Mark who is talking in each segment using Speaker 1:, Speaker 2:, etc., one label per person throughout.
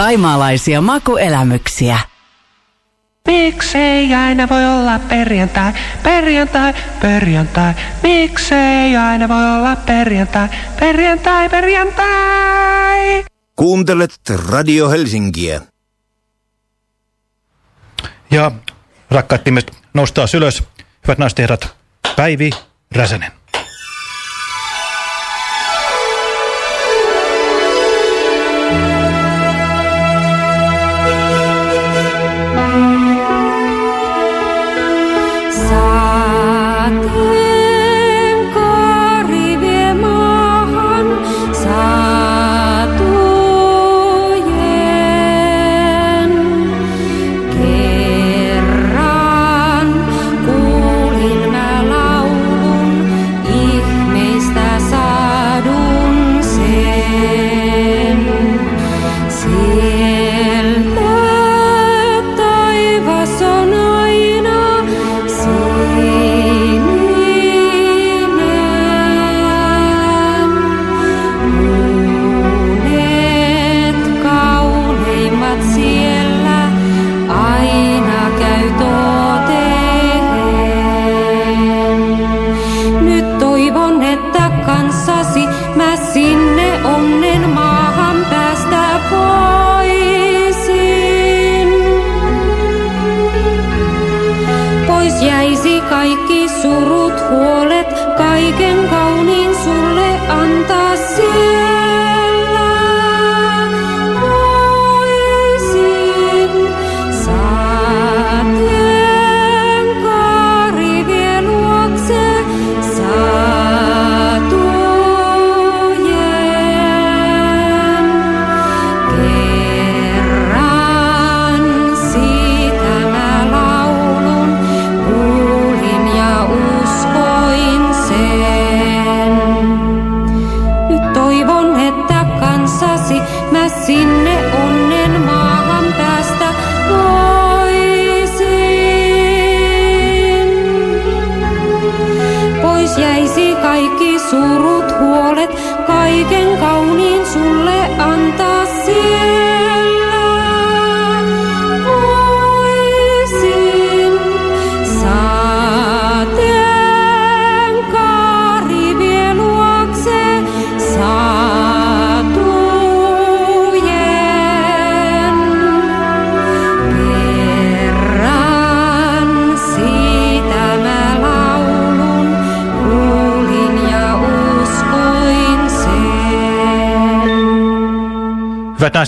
Speaker 1: Taimaalaisia makuelämyksiä.
Speaker 2: Miksei aina voi olla perjantai, perjantai, perjantai. Miksei aina voi olla perjantai, perjantai, perjantai.
Speaker 3: Kuuntelet Radio Helsinkiä.
Speaker 4: Ja rakkaat timet, noustaa ylös. Hyvät naiset ja herrat, Päivi Räsänen.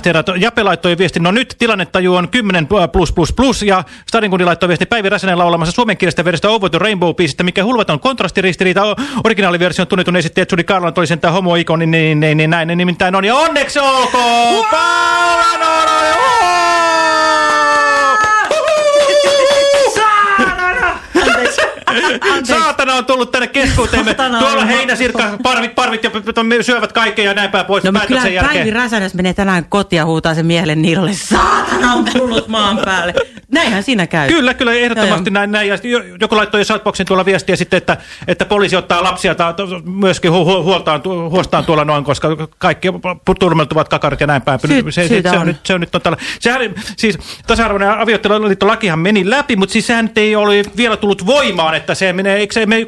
Speaker 4: Herrat, Jape laittoi viesti, no nyt tilannetaju on 10 plus plus plus ja Stadinkundi laittoi viesti Päivi Räsänen laulamassa suomenkielistä versiosta Over the Rainbow-biisistä, mikä hulvaton kontrastiristiriita originaaliversion tunnetun esittäjä Judy Garland oli sentään homo-ikoni, niin, niin, niin, näin ne nimittäin on. Ja onneksi olkoon! Wow! Paula Noro! Saatana on tullut tänne keskuuteemme. Tuolla heinäsirkka, parvit, parvit ja syövät kaikkea ja näin päin pois.
Speaker 5: No kyllä Päivi Räsänen menee tänään kotia ja huutaa sen miehelle niilolle. Saatana on tullut maan päälle. Näinhän siinä käy.
Speaker 4: Kyllä, kyllä, ehdottomasti näin, näin. Ja joku laittoi jo Shoutboxin tuolla viestiä sitten, että, että poliisi ottaa lapsia ta, myöskin hu, hu, huoltaan, huostaan tuolla noin, koska kaikki turmeltuvat kakarit ja näin päin.
Speaker 5: Sy se, se,
Speaker 4: se, on nyt, se on nyt totalla. Sehän, siis tasa-arvoinen avioliittolakihan meni läpi, mutta siis sehän ei ole vielä tullut voimaan, että se menee, eikö se mene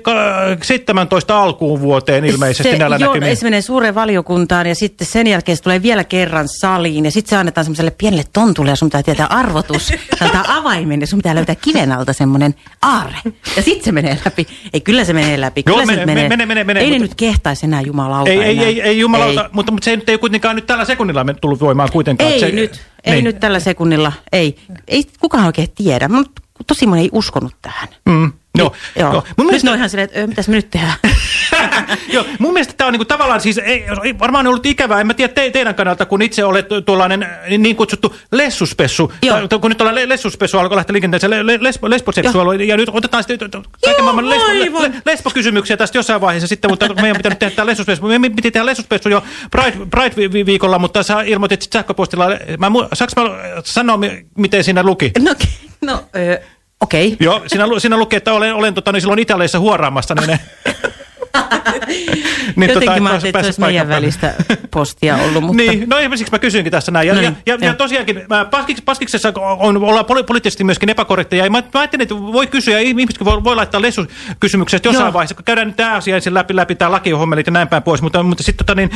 Speaker 4: 17 alkuun vuoteen ilmeisesti se, näillä
Speaker 5: joo, se menee suureen valiokuntaan ja sitten sen jälkeen se tulee vielä kerran saliin ja sitten se annetaan semmoiselle pienelle tontulle ja sun pitää tietää arvotus. Antaa avaimen ja sun pitää löytää kiven alta semmoinen aarre. Ja sitten se menee läpi. Ei, kyllä se menee läpi. Kyllä joo, se mene, menee. Mene, mene, mene, ei mutta... ne nyt kehtaisi enää jumalauta
Speaker 4: ei. Ei, ei, ei jumalauta, ei. Mutta, mutta se nyt ei kuitenkaan nyt tällä sekunnilla tullut voimaan kuitenkaan.
Speaker 5: Ei
Speaker 4: se,
Speaker 5: nyt, ei niin. nyt tällä sekunnilla, ei. Ei kukaan oikein tiedä, mutta tosi moni ei uskonut tähän.
Speaker 4: Mm. Joo,
Speaker 5: niin, joo. joo. Mun mielestä... Nyt on ihan silleen, että mitäs me nyt tehdään?
Speaker 4: joo, mun mielestä tämä on niinku tavallaan siis, ei, varmaan ollut ikävää, en mä tiedä te, teidän kannalta, kun itse olet tuollainen niin kutsuttu lessuspessu, tai, kun nyt ollaan lessuspessu alkoi lähteä liikenteeseen, le, le, lesbo, lesboseksuaali, ja nyt otetaan sitten kaiken maailman lesbo, le, le, lesbokysymyksiä tästä jossain vaiheessa sitten, mutta meidän pitää nyt tehdä tämä lessuspessu. Me piti tehdä lessuspessu jo Pride, Pride-viikolla, mutta sä ilmoitit sähköpostilla, mä, saanko mä sanoa, miten siinä luki?
Speaker 5: No, no ö Okei. Okay.
Speaker 4: Joo, siinä, siinä lukee, että olen, olen tota, niin silloin Italiassa huoraamassa. Niin ne...
Speaker 6: Niin
Speaker 5: Jotenkin
Speaker 6: tota,
Speaker 5: mä ajattelin, että se olisi meidän
Speaker 6: päälle.
Speaker 5: välistä postia ollut, mutta...
Speaker 6: Niin, no siksi mä kysyinkin tässä näin. Ja,
Speaker 5: No
Speaker 6: ja,
Speaker 5: niin,
Speaker 6: ja, ja
Speaker 5: joo.
Speaker 6: tosiaankin mä Paskiks, Paskiksessa on, ollaan poli, poliittisesti myöskin epäkorrekteja. Ja mä, mä ajattelin, että voi kysyä, ja ihmisetkin voi, voi laittaa lesukysymyksiä että jossain
Speaker 5: Joo.
Speaker 6: vaiheessa, kun käydään nyt tämä asia ensin läpi, läpi tämä lakihommelit ja näin päin pois. Mutta, mutta sitten, tota, niin,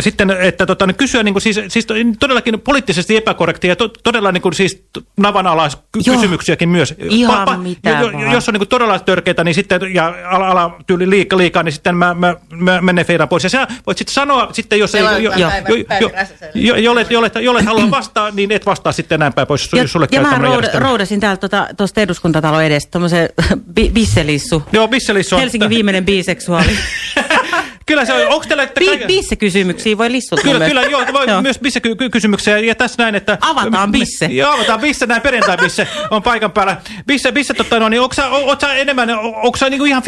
Speaker 6: sitten että tota, niin kysyä niin kuin, siis, siis todellakin poliittisesti epäkorrekteja ja to, todella niin kuin, siis navanalaiskysymyksiäkin myös.
Speaker 5: Ihan mitä vaan.
Speaker 6: jos on niin kuin, todella törkeitä, niin sitten, ja ala, ala tyyli liikaa, liikaa, niin sitten mä, mä, mä menen feidaan pois. Ja sä voit sitten sanoa, sitten jos ei,
Speaker 7: Meillä on
Speaker 6: jo,
Speaker 7: jotain
Speaker 6: jo,
Speaker 7: päivä-
Speaker 6: jo,
Speaker 7: Päivi
Speaker 6: jo,
Speaker 7: Räsäselle.
Speaker 6: jo, jollet, jollet, jollet halua vastaa, niin et vastaa sitten näin päin pois,
Speaker 5: Ja,
Speaker 6: jos sulle
Speaker 5: ja
Speaker 6: käy
Speaker 5: mä
Speaker 6: tämmöinen
Speaker 5: roud,
Speaker 6: järjestelmä.
Speaker 5: roudasin täältä tuosta tota, eduskuntatalon edestä tuommoisen bi, bisselissu.
Speaker 6: Joo, Bisselis on.
Speaker 5: Helsingin viimeinen biseksuaali.
Speaker 6: Kyllä se on, onko teillä... Että
Speaker 5: Bi,
Speaker 6: kaikki-
Speaker 5: bisse-kysymyksiä voi lissuttaa
Speaker 6: Kyllä,
Speaker 5: myös.
Speaker 6: kyllä, joo, voi
Speaker 5: Joo.
Speaker 6: myös bisse ky- ky- kysymyksiä ja tässä näin, että...
Speaker 5: Avataan bisse.
Speaker 6: Joo, avataan bisse, näin perjantai bisse on paikan päällä. Bisse, bisse totta no, niin onko sä, o- oot sä enemmän, onko sä niinku ihan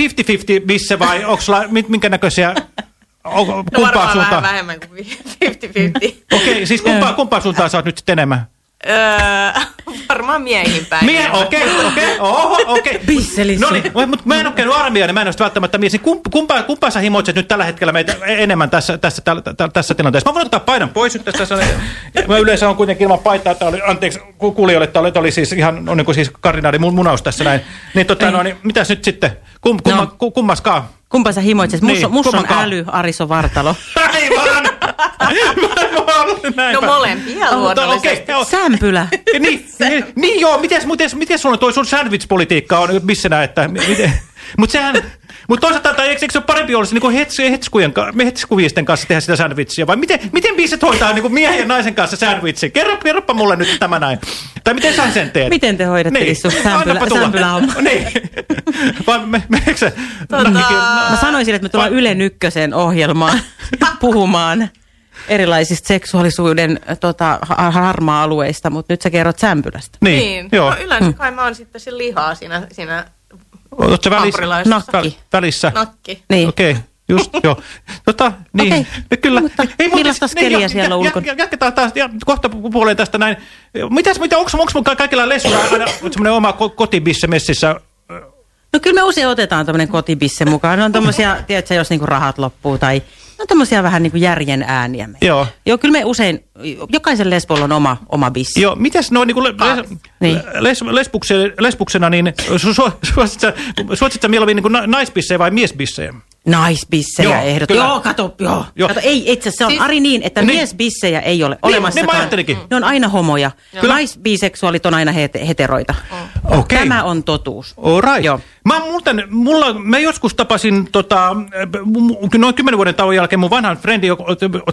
Speaker 6: 50-50 bisse vai onko sulla minkä näköisiä,
Speaker 7: No
Speaker 6: kumpaa
Speaker 7: varmaan vähän
Speaker 6: suuntaan?
Speaker 7: vähemmän kuin 50-50.
Speaker 6: Okei, siis kumpaa, kumpaa suuntaan sä oot nyt sitten enemmän?
Speaker 7: Öö, varmaan miehiin päin.
Speaker 6: Mie, okei, okei, oho, okei.
Speaker 5: Bisselissu.
Speaker 6: No niin, mutta mä en ole käynyt armia, niin mä en ole sitä välttämättä mies. Niin kump, kumpaa, kumpaa sä himoitset nyt tällä hetkellä meitä enemmän tässä, tässä, tällä, tällä, tässä tilanteessa? Mä voin ottaa paidan pois nyt tästä. Mä yleensä on kuitenkin ilman paitaa, että oli, anteeksi ku- kuulijoille, että oli, että oli siis ihan on niin kuin siis kardinaali mun munaus tässä näin. Niin, tota, no, niin mitäs nyt sitten? Kum, kumma,
Speaker 5: No.
Speaker 6: ku, kummaskaan?
Speaker 5: Kumpa sä himoitset?
Speaker 6: Niin,
Speaker 5: Mus, mus on äly, Ariso Vartalo.
Speaker 6: Aivan!
Speaker 7: No molempia
Speaker 6: Mutta
Speaker 7: luonnollisesti.
Speaker 6: okei, joo.
Speaker 5: Sämpylä.
Speaker 6: niin, niin, niin joo, mites, mites, mites sulla toi sun sandwich-politiikka on, missä näet, että miten, mutta sehän, mutta toisaalta, tai eikö, eikö se ole parempi olla se niin hets, hetskujen, hetskuvisten kanssa tehdä sitä sandwichia, vai miten, miten biisit hoitaa niin kuin miehen ja naisen kanssa sandwichin? Kerro, kerropa mulle nyt tämä näin. Tai miten sä sen teet?
Speaker 5: Miten te hoidatte
Speaker 6: niin. Tulla.
Speaker 5: sämpylähomma?
Speaker 6: niin. Vai me, meneekö se?
Speaker 7: Tota-
Speaker 5: Mä sanoisin, että me tullaan Yle Ykkösen ohjelmaan puhumaan erilaisista seksuaalisuuden tota, ha- harmaa-alueista, mutta nyt sä kerrot sämpylästä.
Speaker 6: Niin,
Speaker 7: Niin.
Speaker 6: joo.
Speaker 7: No yleensä kai mä oon sitten se lihaa siinä, siinä
Speaker 6: Oletko välissä?
Speaker 5: Nakki.
Speaker 6: Välissä?
Speaker 7: Nakki.
Speaker 5: Niin.
Speaker 6: Okei, okay, just, joo. Tota, niin,
Speaker 5: Okei,
Speaker 6: no kyllä.
Speaker 5: mutta
Speaker 6: mutta
Speaker 5: millaista
Speaker 6: siis-
Speaker 5: skeliä
Speaker 6: ja-
Speaker 5: siellä ulkona?
Speaker 6: ja- Jatketaan taas ja kohta pu- puoleen tästä näin. Mitäs, mitä, onko, onko mun ka- kaikilla lessuilla aina semmoinen oma ko- kotibisse messissä?
Speaker 5: No kyllä me usein otetaan tämmöinen kotibisse mukaan. Ne on tommosia, tiedätkö, jos niinku rahat loppuu tai ne on tommosia vähän niinku järjen ääniä. meillä.
Speaker 6: Joo.
Speaker 5: Joo, kyllä me usein, jokaisen lesbolla on oma, oma bissi.
Speaker 6: Joo, mitäs noin niin les,
Speaker 5: Niin.
Speaker 6: les, lesbuksena, lesbuksena, niin su, su, suositko mieluummin niin na, naisbissejä vai miesbissejä?
Speaker 5: Naisbissejä
Speaker 6: Joo,
Speaker 5: ehdot.
Speaker 6: kyllä.
Speaker 5: Joo, kato, joo.
Speaker 6: Joo.
Speaker 5: kato ei, itse asiassa se on
Speaker 7: Siis-
Speaker 5: Ari niin, että
Speaker 6: Niin.
Speaker 5: miesbissejä ei ole
Speaker 6: Niin, niin
Speaker 5: olemassakaan.
Speaker 6: mä ajattelinkin.
Speaker 5: Ne on aina homoja.
Speaker 6: Kyllä.
Speaker 5: Naisbiseksuaalit on aina hete- heteroita.
Speaker 6: Okei.
Speaker 5: Tämä on totuus.
Speaker 6: All right.
Speaker 5: Joo.
Speaker 6: Mä muuten, mulla, mä joskus tapasin tota, noin kymmenen vuoden tauon jälkeen mun vanhan frendi, joka-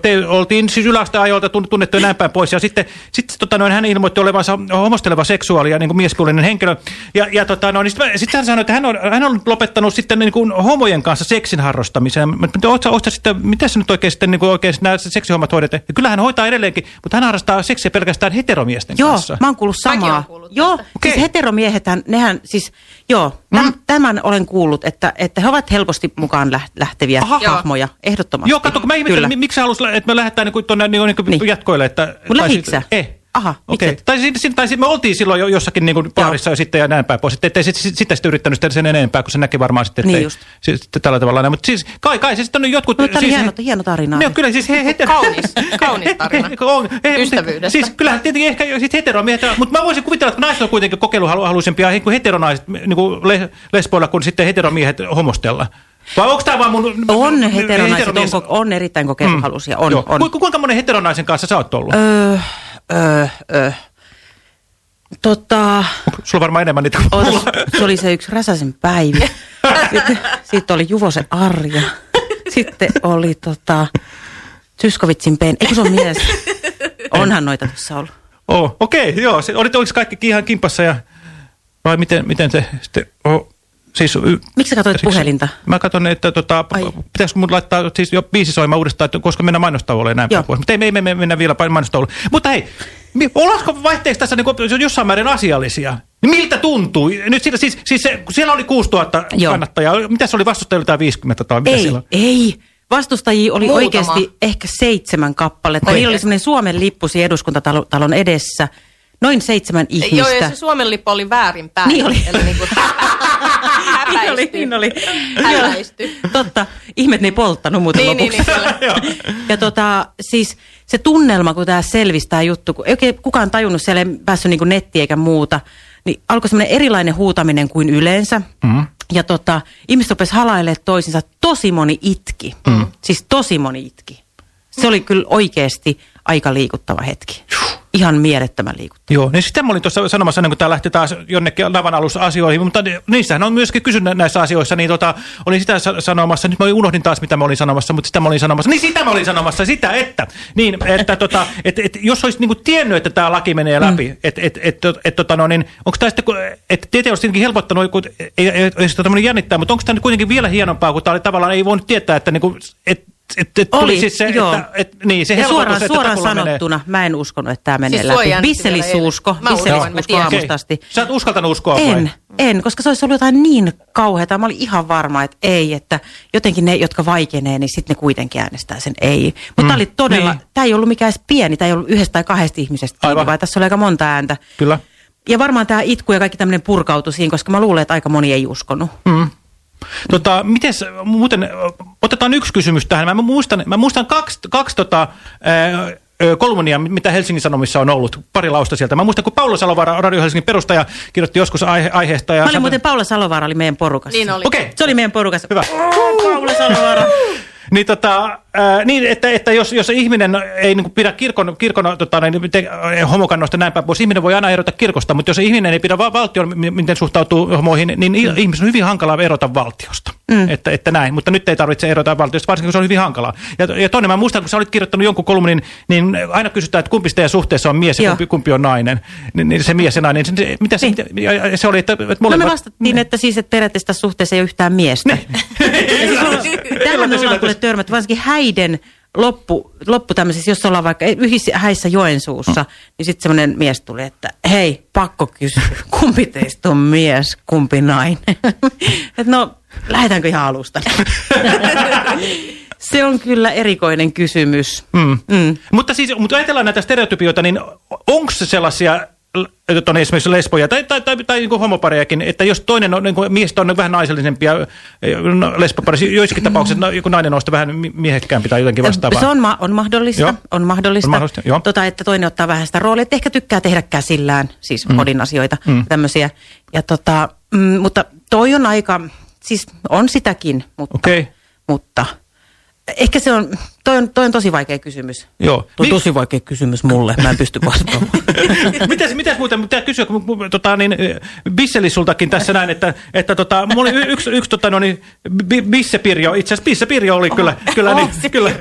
Speaker 6: te oltiin siis yläasteajolta tun- tunnettu näin päin pois. Ja sitten, sitten tota, noin, hän ilmoitti olevansa homosteleva seksuaali ja niin kuin miespuolinen henkilö. Ja, ja tota, noin, niin sitten sit hän sanoi, että hän on, hän on lopettanut sitten niin kuin homojen kanssa seksin harrastamisen. Mä- mä- Oot sitten, miten sä nyt oikein sitten niin kuin oikein nämä seksihommat hoidat? Ja kyllä hän hoitaa edelleenkin, mutta hän harrastaa seksiä pelkästään heteromiesten
Speaker 5: Joo,
Speaker 6: kanssa.
Speaker 5: mä oon kuullut samaa.
Speaker 7: kuullut
Speaker 5: joo,
Speaker 7: tästä.
Speaker 5: siis
Speaker 6: Okei.
Speaker 5: heteromiehethän, nehän siis, joo, täm,
Speaker 6: Mm.
Speaker 5: tämän olen kuullut, että, että he ovat helposti mukaan läht- lähteviä
Speaker 6: Aha.
Speaker 5: hahmoja, ehdottomasti.
Speaker 6: Joo, katso, kun mä mi- miksi sä halus, että me lähdetään niin tuonne niin, niin,
Speaker 5: Niin.
Speaker 6: niin. jatkoille. Että,
Speaker 5: Mun
Speaker 6: tai
Speaker 5: lähitkö
Speaker 6: sit-
Speaker 5: sä?
Speaker 6: Ei.
Speaker 5: Aha,
Speaker 6: Okei.
Speaker 5: et?
Speaker 6: Tai, sit, sit, tai sit me oltiin silloin jo jossakin niin kuin baarissa ja sitten ja näin päin pois. Että ettei sit, sit, sitä sitten yrittänyt sitä sen enempää, kun se näki varmaan sitten,
Speaker 5: Niin
Speaker 6: ettei,
Speaker 5: just.
Speaker 6: si- sitten tällä tavalla. näin. Mutta siis kai, kai se sitten on jotkut...
Speaker 5: No,
Speaker 6: siis,
Speaker 5: hieno, hieno tarina.
Speaker 6: Ne on kyllä siis he, hetero...
Speaker 7: Kaunis, kaunis tarina.
Speaker 6: on, he,
Speaker 7: Ystävyydestä.
Speaker 6: Siis kyllähän tietenkin ehkä jo sit heteromiehet, mutta mä voisin kuvitella, että naiset on kuitenkin kokeiluhaluisempia niin kuin heteronaiset niin kuin le, lesboilla kuin sitten heteromiehet homostella. Vai onko tämä vaan mun...
Speaker 5: On heteronaiset, on,
Speaker 6: heteromies-
Speaker 5: ko- on erittäin kokeiluhalusia, on,
Speaker 6: Joo.
Speaker 5: on.
Speaker 6: Ku, kuinka monen heteronaisen kanssa sä oot ollut?
Speaker 5: Öö, öö, öö. Tota,
Speaker 6: Sulla on varmaan enemmän niitä kuin mulla.
Speaker 5: se oli se yksi Räsäsen päivä. Sitten, sitten oli Juvosen Arja. Sitten oli tota, Tyskovitsin pen. Eikö se on mies? Onhan noita tuossa ollut.
Speaker 6: Oh, Okei, okay, joo. Olit, oliko kaikki ihan kimpassa ja... Vai miten, miten se sitten... Oh, siis,
Speaker 5: Miksi sä katsoit
Speaker 6: siksi-
Speaker 5: puhelinta?
Speaker 6: Mä katson, että tota,
Speaker 5: Ai.
Speaker 6: pitäisikö mun laittaa siis jo biisi soimaan uudestaan, että koska mennään mainostauolle ja näin
Speaker 5: Joo.
Speaker 6: päin pois. Mutta ei, me ei me, me mennä vielä mainostauolle. Mutta hei, ollaanko vaihteeksi tässä niin jossain määrin asiallisia? Niin Miltä tuntuu? Nyt siellä, siis, siis se, siellä oli 6000
Speaker 5: Joo.
Speaker 6: kannattajaa. Mitä se oli vastustajilla tai 50 tai mitä
Speaker 5: Ei,
Speaker 6: siellä?
Speaker 5: ei. Vastustajia oli
Speaker 7: Muutama.
Speaker 5: oikeasti ehkä seitsemän kappaletta. Niillä oli semmoinen Suomen lippu siinä eduskuntatalon edessä. Noin seitsemän ihmistä.
Speaker 7: Joo, ja se Suomen lippu oli väärinpäin.
Speaker 5: Niin oli.
Speaker 7: Eli niin kuin,
Speaker 5: Niin oli.
Speaker 7: Häläisty.
Speaker 5: Totta. Ihmet ne ei polttanut muuten
Speaker 7: Niin, niin,
Speaker 5: lopuksi.
Speaker 7: niin, kyllä.
Speaker 5: ja tota, siis se tunnelma, kun tämä selvisi tämä juttu, kun ei oikein kukaan tajunnut, siellä ei päässyt niin netti eikä muuta, niin alkoi semmoinen erilainen huutaminen kuin yleensä. Mm. Ja tota, ihmiset rupesivat halailemaan toisinsa. Tosi moni itki. Mm. Siis tosi moni itki. Se oli kyllä oikeasti aika liikuttava hetki. Ihan mielettömän liikuttava.
Speaker 6: Joo, niin sitä mä olin tuossa sanomassa, ennen kuin tämä lähti taas jonnekin lavan alussa asioihin, mutta niissähän on myöskin kysynyt näissä asioissa, niin tota, olin sitä sa- sanomassa, nyt mä unohdin taas, mitä mä olin sanomassa, mutta sitä mä olin sanomassa, niin sitä mä olin sanomassa, sitä, että, niin, että tota, et, et, jos olisit niinku tiennyt, että tämä laki menee läpi, mm. että et, et, et, tota, no, niin, onko tämä sitten, että tietenkin olisi tietenkin helpottanut, kun ei, ei, ei, ei sitä tämmöinen jännittää, mutta onko tämä nyt kuitenkin vielä hienompaa, kun tämä oli tavallaan, ei voinut tietää, että niinku, et, et, et tuli
Speaker 5: Oli,
Speaker 6: siis se,
Speaker 5: joo.
Speaker 6: että, et, niin, se
Speaker 5: Ja suoraan,
Speaker 6: että
Speaker 5: suoraan
Speaker 6: takulla menee.
Speaker 5: sanottuna, mä en uskonut, että tämä menee
Speaker 7: Siis
Speaker 5: läpi. Bisselisuusko, bisselisuusko
Speaker 7: tiedän.
Speaker 5: aamusta asti.
Speaker 6: Sä et uskaltanut uskoa vai?
Speaker 5: En, en, koska se olisi ollut jotain niin kauheata. Mä olin ihan varma, että ei, että jotenkin ne, jotka vaikenee, niin sitten ne kuitenkin äänestää sen ei. Mutta mm, oli todella,
Speaker 6: niin.
Speaker 5: tämä ei ollut mikään pieni, tämä ei ollut yhdestä tai kahdesta ihmisestä
Speaker 6: Aivan.
Speaker 5: vaan tässä oli aika monta ääntä.
Speaker 6: Kyllä.
Speaker 5: Ja varmaan tämä itku ja kaikki tämmöinen purkautui siinä, koska mä luulen, että aika moni ei uskonut.
Speaker 6: Mm. Tota, mites, muuten, otetaan yksi kysymys tähän. Mä muistan, mä muistan kaksi, kaksi tota, ää, kolumnia, mitä Helsingin Sanomissa on ollut, pari lausta sieltä. Mä muistan, kun Paula Salovaara, Radio Helsingin perustaja, kirjoitti joskus aihe, aiheesta. Ja
Speaker 5: Mä olin
Speaker 6: sanoi-
Speaker 5: muuten Paula Salovaara oli meidän porukassa.
Speaker 7: Niin oli.
Speaker 6: Okei.
Speaker 5: Se oli meidän porukassa.
Speaker 6: Hyvä.
Speaker 5: Paula Salovaara.
Speaker 6: Niin, tota, ää, niin että, että jos, jos ihminen ei niin pidä kirkon, kirkon tota, niin, te, homokannoista näin päin pois, ihminen voi aina erota kirkosta, mutta jos ihminen ei pidä va- valtion, mi- miten suhtautuu homoihin, niin mm. ihmisen on hyvin hankalaa erota valtiosta. Mm. Että, että näin, mutta nyt ei tarvitse erota valtiosta, varsinkin kun se on hyvin hankalaa. Ja, ja toinen, mä muistan, kun sä olit kirjoittanut jonkun kolumnin, niin aina kysytään, että kumpi teidän suhteessa on mies ja
Speaker 5: Joo.
Speaker 6: kumpi, kumpi on nainen. Niin, niin se mies ja nainen, se, se- mitä se,
Speaker 5: Niin.
Speaker 6: se oli, että, että
Speaker 5: No
Speaker 6: molemmat...
Speaker 5: me vastattiin, että siis että periaatteessa suhteessa ei ole yhtään miestä. Ja siis Tähän
Speaker 6: Yllätys,
Speaker 5: ollaan törmät, varsinkin häiden loppu, loppu tämmöisessä, jos ollaan vaikka yhdessä häissä Joensuussa, niin sitten semmoinen mies tuli, että hei, pakko kysyä, kumpi teistä on mies, kumpi nainen? että no, lähdetäänkö ihan alusta? Se on kyllä erikoinen kysymys.
Speaker 6: Mm.
Speaker 5: Mm.
Speaker 6: Mutta siis, mutta ajatellaan näitä stereotypioita, niin onko se sellaisia, on esimerkiksi lesboja tai, tai, tai, tai niin kuin homoparejakin, että jos toinen on, niin kuin mies on vähän naisellisempia no, joissakin tapauksissa no, joku nainen on vähän mi- miehekkäämpi tai jotenkin vastaavaa.
Speaker 5: Se on, ma- on mahdollista,
Speaker 6: Joo.
Speaker 5: on mahdollista,
Speaker 6: On mahdollista, joo.
Speaker 5: Tota, että toinen ottaa vähän sitä roolia, että ehkä tykkää tehdä käsillään, siis mm. kodin asioita, mm. tämmöisiä. Ja tota, mm, mutta toi on aika, siis on sitäkin, mutta,
Speaker 6: Okei.
Speaker 5: mutta ehkä se on, toi on, toi on tosi vaikea kysymys.
Speaker 6: Joo.
Speaker 5: Toi on
Speaker 6: Mi-
Speaker 5: tosi vaikea kysymys mulle, mä en pysty vastaamaan.
Speaker 6: mitäs, mitäs muuten, pitää kysyä, kun tota, niin, Bisseli sultakin tässä näin, että, että tota, mulla oli yksi, yksi tota, no, niin, bi- Bissepirjo, itse asiassa Bissepirjo oli kyllä, kyllä, niin, kyllä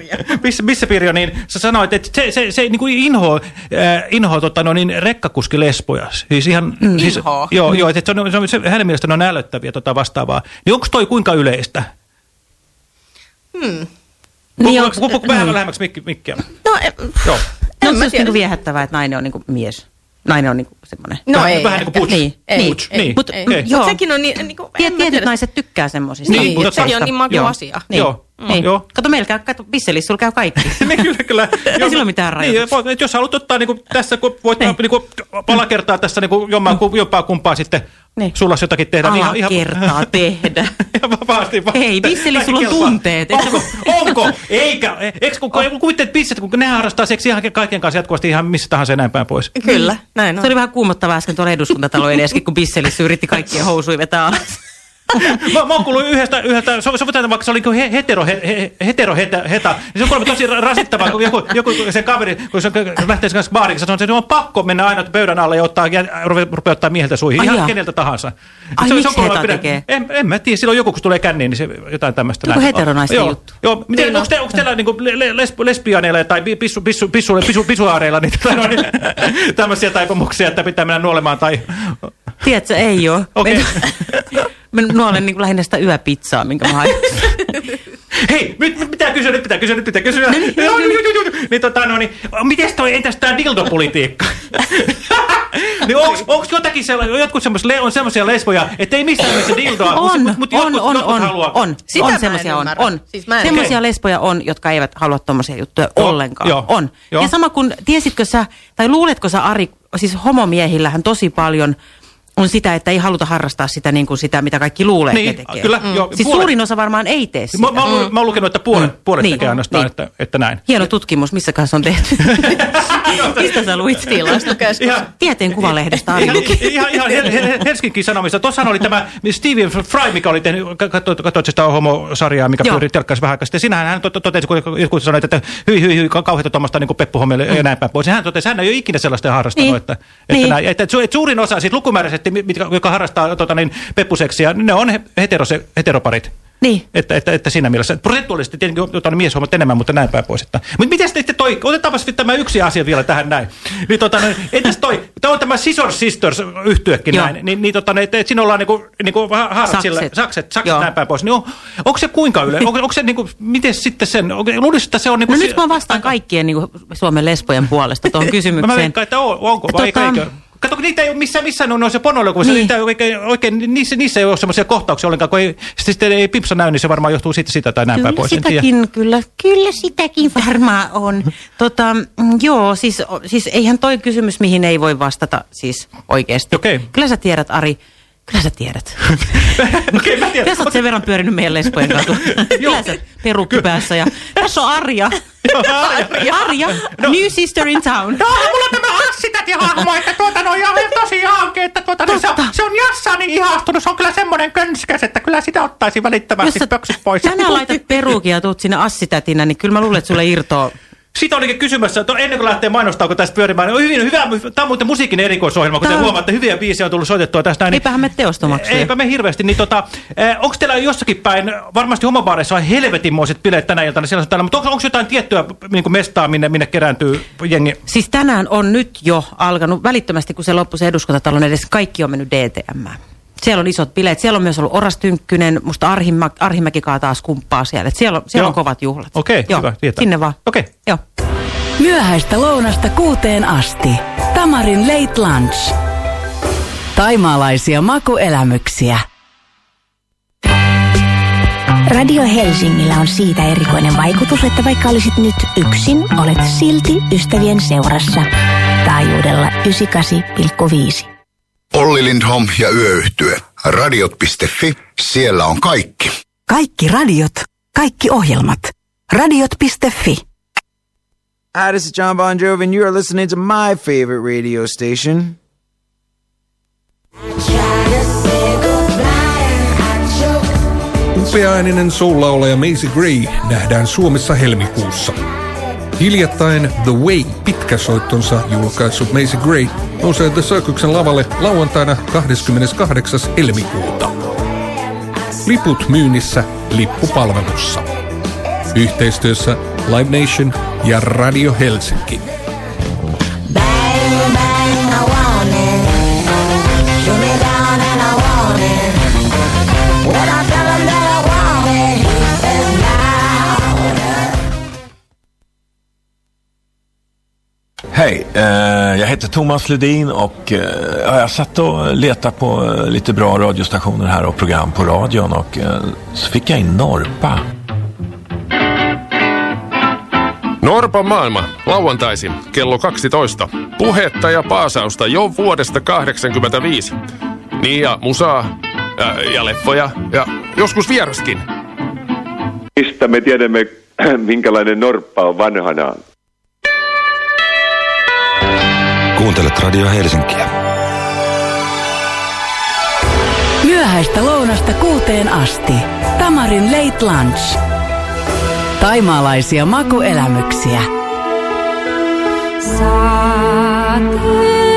Speaker 6: Bisse, Bissepirjo, niin sä sanoit, että se, se, se niin kuin inho, äh, inho tota, no, niin, rekkakuski lesboja. Siis ihan, mm. siis,
Speaker 7: Inhoa.
Speaker 6: joo, joo, että se on, se on, se, hänen mielestään on älyttäviä tota vastaavaa. Niin onko toi kuinka yleistä?
Speaker 7: Hmm.
Speaker 5: Niin onks-
Speaker 6: puhu vähän
Speaker 5: niin.
Speaker 6: lähemmäksi mikki, mikkiä.
Speaker 7: No, en,
Speaker 6: Joo.
Speaker 5: No,
Speaker 7: en
Speaker 5: se
Speaker 7: mä
Speaker 5: olisi
Speaker 7: tiedä.
Speaker 5: niinku viehättävää, että nainen on niinku mies. Nainen on niinku semmoinen.
Speaker 7: No
Speaker 6: vähän,
Speaker 7: ei.
Speaker 6: vähän niin kuin putsch.
Speaker 5: Niin,
Speaker 7: Ei,
Speaker 6: Putsch,
Speaker 7: ei,
Speaker 6: niin.
Speaker 5: Mut-
Speaker 7: ei.
Speaker 6: okei.
Speaker 5: Joo.
Speaker 7: Mutta sekin on niin, niin kuin, en
Speaker 5: Tiet, tietyt naiset tykkää semmoisista.
Speaker 6: Niin, mutta
Speaker 7: sekin on niin maku
Speaker 5: Joo.
Speaker 7: asia.
Speaker 5: Niin.
Speaker 6: Joo.
Speaker 5: Niin.
Speaker 6: Joo.
Speaker 5: Kato, meillä käy, kato, Bisselissä sulla käy kaikki.
Speaker 6: niin kyllä, kyllä.
Speaker 5: Ei sillä ole mitään rajoituksia.
Speaker 6: Niin, voit- jos haluat ottaa niinku, tässä, kun voit
Speaker 5: Niin.
Speaker 6: niinku, pala kertaa tässä niinku, jommaa, ku, jompaa kumpaa sitten
Speaker 5: Niin.
Speaker 6: sulla jotakin tehdä. niin
Speaker 5: Alakertaa tehdä.
Speaker 6: Ihan vapaasti. vaan.
Speaker 5: Ei, Bisseli, sulla on
Speaker 6: kelpaa.
Speaker 5: tunteet.
Speaker 6: Onko? Onko? Eikä. Eikö kun, kuvittelet, että bisset, kun ne harrastaa seksiä ihan kaiken kanssa jatkuvasti ihan missä tahansa ja näin päin pois.
Speaker 7: Kyllä, näin on.
Speaker 5: Se oli vähän kuumottavaa äsken tuolla eduskuntatalon edessäkin, kun Bisselissä yritti kaikkia housuja vetää alas.
Speaker 6: Mä, mä oon kuullut yhdestä, yhdestä so, sovitaan vaikka se oli he, hetero, he, he, hetero heta, heta. Se on kuulemma tosi ra- rasittavaa, kun joku, joku se kaveri, kun se lähtee sen kanssa baariin, se sanoo, että se on pakko mennä aina pöydän alle ja ottaa, ja rupe- rupeaa ottaa mieheltä suihin,
Speaker 5: Ai
Speaker 6: ihan
Speaker 5: jaa.
Speaker 6: keneltä tahansa.
Speaker 5: Ai,
Speaker 6: se,
Speaker 5: miksi
Speaker 6: kuulemma
Speaker 5: heta
Speaker 6: pidä-
Speaker 5: tekee?
Speaker 6: En, en mä tiedä, silloin joku kun tulee känniin, niin se jotain tämmöistä.
Speaker 5: Joku
Speaker 6: näin.
Speaker 5: heteronaisten
Speaker 6: joo,
Speaker 5: juttu.
Speaker 6: Joo, miten,
Speaker 7: Niin
Speaker 6: onko, te, onko teillä niinku le, le, lesb, lesbianeilla tai pi- pissu, pissu, pissu, pissu, pisuaareilla niin, tota, no, niin, tämmöisiä taipumuksia, että pitää mennä nuolemaan tai...
Speaker 5: Tiedätkö, ei ole.
Speaker 6: Okei.
Speaker 5: Mä nuolen niin lähinnä sitä yöpizzaa, minkä mä hain.
Speaker 6: Hei, nyt, nyt pitää kysyä, nyt pitää kysyä, nyt pitää kysyä.
Speaker 5: niin,
Speaker 6: Joo, joo, joo, joo, joo. Niin tota, no niin, mites toi, entäs tää dildopolitiikka? niin onks, onks jotakin sellaisia, jotkut semmos, le, on semmoisia lesboja, että ei missään nimessä dildoa,
Speaker 5: On,
Speaker 6: mut, mut
Speaker 5: on,
Speaker 6: jotkut,
Speaker 5: on,
Speaker 6: jotkut
Speaker 5: on,
Speaker 6: haluaa.
Speaker 5: on.
Speaker 7: Sitä
Speaker 5: on semmoisia on, on.
Speaker 7: Siis mä en-
Speaker 5: semmoisia
Speaker 6: Okei.
Speaker 5: lesboja on, jotka eivät halua tommosia juttuja
Speaker 6: Joo,
Speaker 5: ollenkaan.
Speaker 6: joo,
Speaker 5: on.
Speaker 6: joo.
Speaker 5: Ja sama kuin, tiesitkö sä, tai luuletko sä Ari, siis homomiehillähän tosi paljon on sitä, että ei haluta harrastaa sitä, niin kuin sitä mitä kaikki luulee,
Speaker 6: Niin,
Speaker 5: että tekee.
Speaker 6: kyllä, joo,
Speaker 5: Siis
Speaker 6: puolet-
Speaker 5: suurin osa varmaan ei tee sitä.
Speaker 6: Mä, mä, oon- mä oon lukenut, että puolet, puolet
Speaker 5: Niin.
Speaker 6: tekee ainoastaan,
Speaker 5: Niin.
Speaker 6: että, että näin.
Speaker 5: Hieno tutkimus, missä kanssa on tehty. Mistä sä luit?
Speaker 7: Tilastokeskus.
Speaker 5: Tieteen kuvalehdestä luki.
Speaker 6: ihan, ihan Hel- Hel- Helsingin Sanomissa. Tuossahan oli tämä Stephen Fry, mikä oli tehnyt, katsoit, sitä homosarjaa, mikä pyöri telkkarissa vähän aikaa sitten. Sinähän hän to- to- totesi, kun jotkut sanoivat, että hyi, hyi, hyi, kauheita tuommoista niin peppuhommia ja näin päin pois. Hän totesi, hän ei ole ikinä sellaista harrastanut,
Speaker 5: Niin.
Speaker 6: että, että,
Speaker 5: Niin.
Speaker 6: näin, että, että suurin osa, siis lukumääräisesti, mitkä, jotka harrastaa tota, niin, peppuseksiä, ne on he- heterose, heteroparit.
Speaker 5: Niin.
Speaker 6: Että, että, että siinä mielessä. Prosentuaalisesti tietenkin jotain mieshommat enemmän, mutta näin päin pois. Että. Mutta miten sitten toi, otetaanpa sitten tämä yksi asia vielä tähän näin. Niin, tota, niin, entäs toi, tämä on tämä Scissor Sisters yhtyekin
Speaker 5: Joo.
Speaker 6: näin, niin, niin, tota, niin, että, että siinä ollaan niinku, niinku ha- haarat sillä, sakset, sakset
Speaker 5: Joo.
Speaker 6: näin päin pois. Niin on, onko se kuinka yle? Onko, onko se niinku, miten sitten sen, onko, luulisin, että se on niinku...
Speaker 5: No nyt mä vastaan kaikkien niin kuin, Suomen lesbojen puolesta tuohon
Speaker 6: Mä
Speaker 5: kysymykseen.
Speaker 6: veikkaan, että on, onko vai
Speaker 5: Tota-
Speaker 6: eikö? Kato, kun niitä ei ole missään, missään on noissa pornoelokuvissa,
Speaker 5: Niin.
Speaker 6: niitä ei oikein, oikein niissä, niissä ei ole semmoisia kohtauksia ollenkaan, kun ei, sitten ei pipsa näy, niin se varmaan johtuu siitä sitä tai näin päin pois.
Speaker 5: sitäkin, kyllä, kyllä sitäkin varmaan on. tota, mm, joo, siis, siis eihän toi kysymys, mihin ei voi vastata siis oikeasti.
Speaker 6: Okei.
Speaker 5: Kyllä sä tiedät, Ari. Kyllä sä tiedät.
Speaker 6: Okei, mä tiedän.
Speaker 5: Tässä oot sen verran pyörinyt meidän lesbojen kanssa. Kyllä sä perukki päässä. Ja tässä on Arja.
Speaker 6: Joo, Arja.
Speaker 5: Arja, new sister in town.
Speaker 6: No, mulla on tämä Assitäti-hahmo, että tuota, no, ja tosiaankin, että tuota, no, se, on, se on Jassani ihastunut, se on kyllä semmoinen könskäs, että kyllä sitä ottaisi välittömästi pöksyt pois.
Speaker 5: tänään laitat peruukin ja tuut sinne assitätinä, niin kyllä mä luulen, että sulle irtoaa.
Speaker 6: Siitä olikin kysymässä, että ennen kuin lähtee mainostamaan, kun tästä pyörimään, niin on hyvin, hyvä, tämä on muuten musiikin erikoisohjelma, kun te
Speaker 5: Tää on-
Speaker 6: huomaatte, hyviä biisejä on tullut soitettua tästä niin-
Speaker 5: Eipähän me teostomaksuja.
Speaker 6: Eipä me hirveästi. Niin tota, onko teillä jossakin päin, varmasti homobaareissa on helvetinmoiset bileet tänä iltana, siellä on täällä, mutta onko jotain tiettyä niin kuin mestaa, minne, minne kerääntyy jengi?
Speaker 5: Siis tänään on nyt jo alkanut, välittömästi kun se loppui se eduskuntatalon edes, kaikki on mennyt DTM. Siellä on isot bileet. Siellä on myös ollut Oras Tynkkynen, musta Arhimä, Arhimäki taas kumppaa siellä. Et siellä on, siellä
Speaker 6: Joo.
Speaker 5: on kovat juhlat.
Speaker 6: Okei,
Speaker 5: Joo,
Speaker 6: hyvä tietää.
Speaker 5: Sinne vaan.
Speaker 6: Okei.
Speaker 5: Joo.
Speaker 1: Myöhäistä lounasta kuuteen asti. Tamarin late lunch. Taimaalaisia makuelämyksiä.
Speaker 8: Radio Helsingillä on siitä erikoinen vaikutus, että vaikka olisit nyt yksin, olet silti ystävien seurassa. Taajuudella 98,5.
Speaker 9: Olli Lindholm ja Yöyhtye. Radiot.fi, siellä on kaikki.
Speaker 1: Kaikki radiot, kaikki ohjelmat. Radiot.fi.
Speaker 3: Hi, this is John Bon Jovi, and you're listening to my favorite radio station.
Speaker 10: Upeaininen soul-laulaja Macy Gray nähdään Suomessa helmikuussa. Hiljattain The Way pitkäsoittonsa julkaissut Macy Gray nousee The Circuksen lavalle lauantaina 28. helmikuuta. Liput myynnissä lippupalvelussa. Yhteistyössä Live Nation ja Radio Helsinki.
Speaker 11: Hej, eh, jag heter Thomas Ledin och eh, ja, jag satt och letade på eh, lite bra radiostationer här och program på radion och eh, så fick jag in Norpa.
Speaker 12: Norpan maailma, lauantaisin, kello 12. Puhetta ja paasausta jo vuodesta 85. Niin ja musaa, ja, ja leffoja, ja joskus vieraskin.
Speaker 13: Mistä me tiedämme, minkälainen norppa on vanhanaan?
Speaker 14: Kuuntelet Radio Helsinkiä.
Speaker 1: Myöhäistä lounasta kuuteen asti. Tamarin late lunch. Taimaalaisia makuelämyksiä.
Speaker 4: Saateen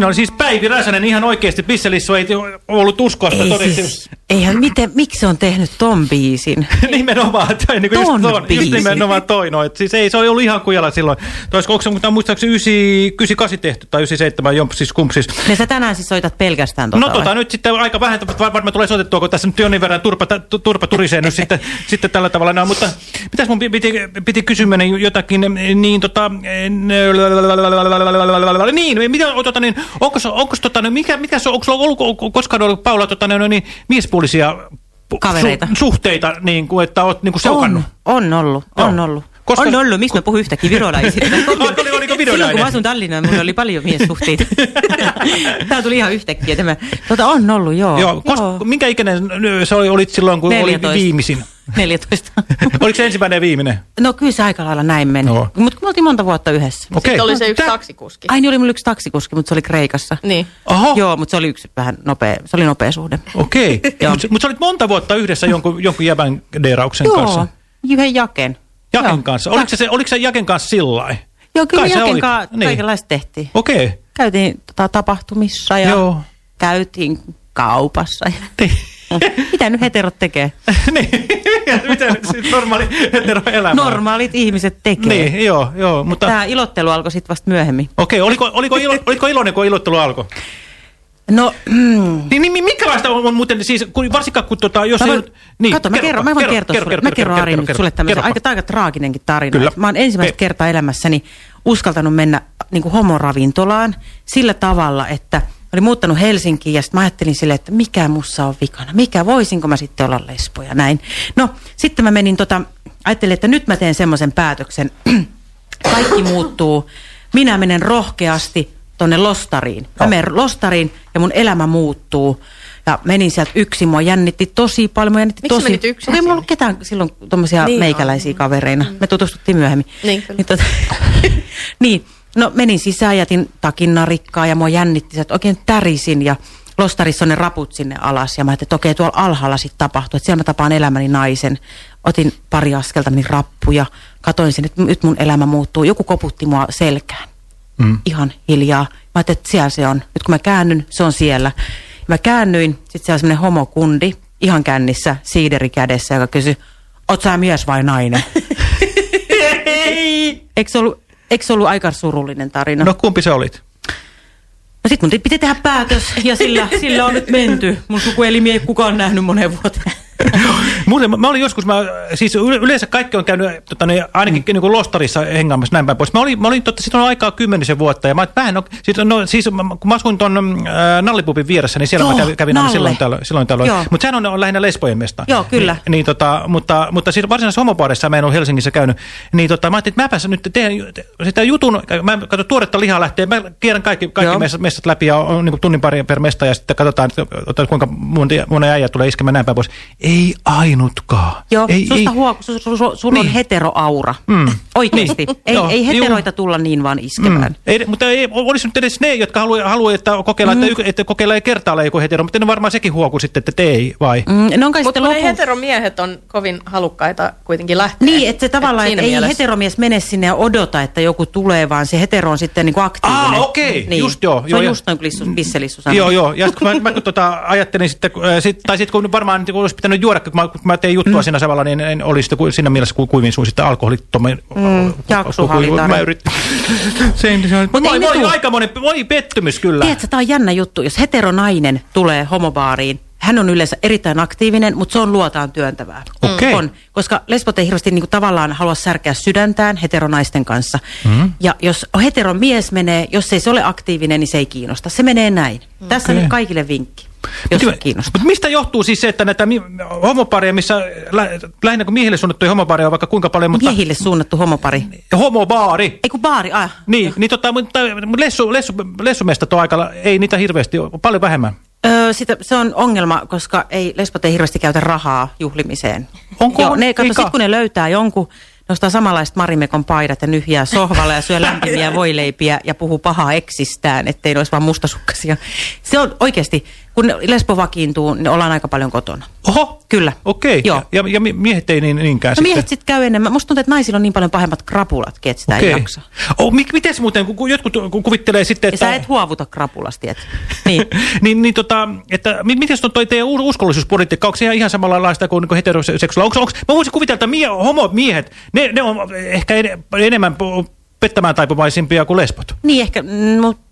Speaker 6: Siinä oli siis Päivi Räsänen ihan oikeasti. Pisselissu ei ollut uskoa sitä
Speaker 5: Ei
Speaker 6: todeksi.
Speaker 5: siis, eihän, miten, miksi on tehnyt ton biisin?
Speaker 6: nimenomaan, toi, niin kuin just,
Speaker 5: Ton
Speaker 6: ton, just nimenomaan toi, no, et siis ei, se oli ollut ihan kujalla silloin. Toisko, onko se muistaakseni 9, 98 tehty tai 97, jomp siis kump siis.
Speaker 5: Ne sä tänään siis soitat pelkästään tota
Speaker 6: No tota,
Speaker 5: vai?
Speaker 6: nyt sitten aika vähän, var- varmaan tulee soitettua, kun tässä nyt jonkin verran turpa, tu- turpa turisee nyt sitten, sitten tällä tavalla. No, mutta mitäs mun piti, piti kysyä niin jotakin, niin tota, niin, mitä, tota, niin, onko, onko tota, niin, mikä, mikä se on, onko sulla ollut onko koskaan ollut Paula tota, niin, niin, miespuolisia pu-
Speaker 5: Kavereita.
Speaker 6: Su, suhteita, niin kuin, että oot niin kuin seukannut?
Speaker 5: On, on ollut, on
Speaker 6: Joo.
Speaker 5: ollut.
Speaker 6: Koska-
Speaker 5: On ollut, miksi mä puhun yhtäkkiä virolaisista?
Speaker 6: Oliko- oliko
Speaker 5: Silloin kun mä asun Tallinnaan, mulla oli paljon miessuhteita. Tää tuli ihan yhtäkkiä tämä. Tota, on ollut, joo.
Speaker 6: Joo, koska, minkä ikäinen ö, sä olit silloin, kun
Speaker 5: 14.
Speaker 6: oli viimeisin?
Speaker 5: 14.
Speaker 6: Oliko se ensimmäinen ja viimeinen?
Speaker 5: No kyllä se aika lailla näin meni.
Speaker 6: Joo.
Speaker 5: Mutta me oltiin monta vuotta yhdessä.
Speaker 6: Okei.
Speaker 7: Sitten oli se yksi
Speaker 5: Tää-
Speaker 7: taksikuski.
Speaker 5: Ai niin oli mulla yksi taksikuski, mutta se oli Kreikassa.
Speaker 7: Niin.
Speaker 6: Oho.
Speaker 5: Joo, mutta se oli yksi vähän nopea, se oli nopea suhde.
Speaker 6: Okei,
Speaker 5: Joo.
Speaker 6: mutta mut sä olit monta vuotta yhdessä jonkun, jonkun jäbän deerauksen
Speaker 5: Joo,
Speaker 6: kanssa.
Speaker 5: yhden jaken.
Speaker 6: Jaken
Speaker 5: Joo.
Speaker 6: kanssa. Oliko se, se, oliko se Jaken kanssa sillä lailla?
Speaker 5: Joo, kyllä
Speaker 6: Kai
Speaker 5: Jaken kanssa
Speaker 6: Niin.
Speaker 5: kaikenlaista tehtiin.
Speaker 6: Okei.
Speaker 5: Käytiin tota, tapahtumissa ja
Speaker 6: Joo.
Speaker 5: käytiin kaupassa. Ja...
Speaker 6: Niin.
Speaker 5: Mitä nyt heterot tekee?
Speaker 6: niin. Miten nyt normaali heteroelämä?
Speaker 5: Normaalit ihmiset tekee.
Speaker 6: Niin, joo, joo. Mutta
Speaker 5: Tämä ilottelu alkoi sitten vasta myöhemmin.
Speaker 6: okei, oliko, oliko, ilo, oliko iloinen, kun ilottelu alkoi?
Speaker 5: No, mm,
Speaker 6: Niin, niin minkälaista on, muuten siis, kun, varsinkaan kun tota, jos
Speaker 5: Mä
Speaker 6: ei...
Speaker 5: voin, niin, kato, mä kerron, mä voin kertoa sulle. mä kerron Ari nyt sulle tämmöisen aika, aika traaginenkin tarina.
Speaker 6: Kyllä.
Speaker 5: Mä oon ensimmäistä kertaa elämässäni uskaltanut mennä niin kuin homoravintolaan sillä tavalla, että olin muuttanut Helsinkiin ja sitten mä ajattelin silleen, että mikä mussa on vikana, mikä, voisinko mä sitten olla lesbo ja näin. No, sitten mä menin tota, ajattelin, että nyt mä teen semmoisen päätöksen, kaikki muuttuu, minä menen rohkeasti tonne Lostariin. Mä menen Lostariin ja mun elämä muuttuu. Ja menin sieltä yksin, mua jännitti tosi paljon. Mua jännitti
Speaker 7: Miksi
Speaker 5: tosi...
Speaker 7: menit yksin
Speaker 5: Ei mulla ollut ketään silloin tommosia
Speaker 7: Niin,
Speaker 5: meikäläisiä kavereina. Me tutustuttiin myöhemmin.
Speaker 7: Niin, kyllä.
Speaker 5: Niin, tota, niin, no menin sisään, jätin takin narikkaa ja mua jännitti että oikein tärisin ja lostarissa on ne raput sinne alas. Ja mä ajattelin, että okei, tuolla alhaalla sitten tapahtuu, että siellä mä tapaan elämäni naisen. Otin pari askelta niin rappuja, katoin sen, että nyt mun elämä muuttuu. Joku koputti mua selkään.
Speaker 6: Mm.
Speaker 5: Ihan hiljaa. Mä ajattelin, että siellä se on. Nyt kun mä käännyn, se on siellä. Mä käännyin, sitten siellä on semmoinen homokundi, ihan kännissä, siideri kädessä, joka kysyi, oot sä mies vai nainen? Eikö se ollut, eikö se ollut aika surullinen tarina?
Speaker 6: No kumpi se olit?
Speaker 5: No sit mun piti tehdä päätös ja sillä, sillä on nyt menty. Mun sukuelimiä ei kukaan nähnyt moneen vuoteen.
Speaker 6: Muuten, mä, mä olin joskus, mä, siis yle- yleensä kaikki on käynyt tota, niin, ainakin mm. niin kuin Lostarissa hengaamassa näin päin pois. Mä olin, mä olin totta, siitä on aikaa kymmenisen vuotta ja mä, en ole, sit, no, siis mä- kun mä asuin ton äh, Nallipupin vieressä, niin siellä
Speaker 5: Joo,
Speaker 6: mä kävin, kävin aina silloin tällöin. Silloin tällöin. Mutta sehän on, on lähinnä lesbojen mesta.
Speaker 5: Joo, kyllä.
Speaker 6: Niin, niin, tota, mutta, mutta siis varsinaisessa homopaarissa mä en ole Helsingissä käynyt. Niin tota, mä ajattelin, että mäpäs nyt teen sitä jutun, mä katson tuoretta lihaa lähtee, mä kierrän kaikki, kaikki messat, messat läpi ja on niin kuin tunnin pari per mesta ja sitten katsotaan, että, että kuinka monen, monen äijä tulee iskemään näin päin pois. Ei ainutkaan.
Speaker 5: Joo,
Speaker 6: ei,
Speaker 5: susta huo, su, su, su, sulla on
Speaker 6: Niin.
Speaker 5: heteroaura.
Speaker 6: Mm.
Speaker 5: Oikeesti.
Speaker 6: Niin.
Speaker 5: Ei,
Speaker 6: Joo,
Speaker 5: ei
Speaker 6: juu.
Speaker 5: heteroita tulla niin vaan iskemään.
Speaker 6: Mm. Ei, mutta ei, olisi nyt edes ne, jotka haluaa, haluaa että kokeillaan, mm. että, että kokeillaan kertaalleen joku hetero, mutta ne varmaan sekin huokuu sitten, että te ei, vai?
Speaker 5: Mm, on kai
Speaker 7: Mutta
Speaker 5: sitten
Speaker 7: kun ne
Speaker 5: lopu...
Speaker 7: heteromiehet on kovin halukkaita kuitenkin lähteä.
Speaker 5: Niin, että se tavallaan,
Speaker 7: Et
Speaker 5: että
Speaker 7: siinä
Speaker 5: ei
Speaker 7: mielessä-
Speaker 5: heteromies mene sinne ja odota, että joku tulee, vaan se hetero on sitten niin kuin aktiivinen.
Speaker 6: Ah, okei, just joo,
Speaker 5: Se
Speaker 6: joo,
Speaker 5: on
Speaker 6: ja-
Speaker 5: just noin kuin Lissu.
Speaker 6: Joo, joo. Ja sit, kun mä, mä kun tota, ajattelin sitten, sit, tai sitten kun varmaan niin kun olisi pitänyt juoda, kun mä, kun mä tein juttua mm. siinä samalla, niin en olisi ku- siinä mielessä ku, kuivin suun sitten alkoholittomien...
Speaker 5: Mm, jaksuhalitari.
Speaker 6: Mä yritin... se, se on,
Speaker 5: Mut
Speaker 6: voi, voi,
Speaker 5: tuu.
Speaker 6: aikamoinen, voi pettymys kyllä.
Speaker 5: Tiedätkö, tämä on jännä juttu. Jos heteronainen tulee homobaariin, hän on yleensä erittäin aktiivinen, mutta se on luotaan työntävää.
Speaker 6: Okei.
Speaker 5: On, koska lesbot ei hirveästi niin kuin, tavallaan halua särkeä sydäntään heteronaisten kanssa.
Speaker 6: Mm.
Speaker 5: Ja jos heteromies menee, jos ei se ole aktiivinen, niin se ei kiinnosta. Se menee näin. Tässä
Speaker 6: Okei.
Speaker 5: nyt kaikille vinkki, jos
Speaker 6: Mutta-
Speaker 5: kiinnostaa.
Speaker 6: Mutta mistä johtuu siis se, että näitä homopareja, missä lä, lähinnä kun miehille suunnattuja homopareja on vaikka kuinka paljon, mutta...
Speaker 5: Miehille suunnattu homopari.
Speaker 6: Homobaari.
Speaker 5: Ei kun baari, ah.
Speaker 6: Niin, niin tota, mutta lessu, lessu, lessumestat on aika, ei niitä hirveästi ole, paljon vähemmän.
Speaker 5: Öö, sitä, se on ongelma, koska ei, lesbot ei hirveästi käytä rahaa juhlimiseen.
Speaker 6: Onko?
Speaker 5: Joo, ne, kato,
Speaker 6: Eikä-
Speaker 5: sit kun ne löytää jonkun, ne ostaa samanlaiset Marimekon paidat ja nyhjää sohvalla ja syö lämpimiä voileipiä ja puhuu pahaa eksistään, ettei ne olisi vaan mustasukkaisia. Se on oikeasti, kun lesbo vakiintuu, niin ollaan aika paljon kotona.
Speaker 6: Oho,
Speaker 5: Kyllä.
Speaker 6: okei.
Speaker 5: Joo.
Speaker 6: Ja, ja mi- miehet ei niin, niinkään
Speaker 5: No miehet sitten käy enemmän. Musta tuntuu, että naisilla on niin paljon pahemmat krapulatkin, että sitä ei
Speaker 6: Okei.
Speaker 5: jaksa.
Speaker 6: Oh, mi- mites muuten, kun, jotkut ku- kuvittelee sitten,
Speaker 5: Ja
Speaker 6: että...
Speaker 5: sä et huovuta krapulasta, tiedät. Niin.
Speaker 6: niin, niin tota, että mi- miten on toi teidän us- uskollisuuspolitiikka? Onko se ihan, ihan samanlaista kuin, niin heteroseksuaalilla? Onko, onko, mä voisin kuvitella, että mie, homomiehet, ne, ne on ehkä en, enemmän pettämään taipuvaisimpia kuin lesbot.
Speaker 5: Niin ehkä, mutta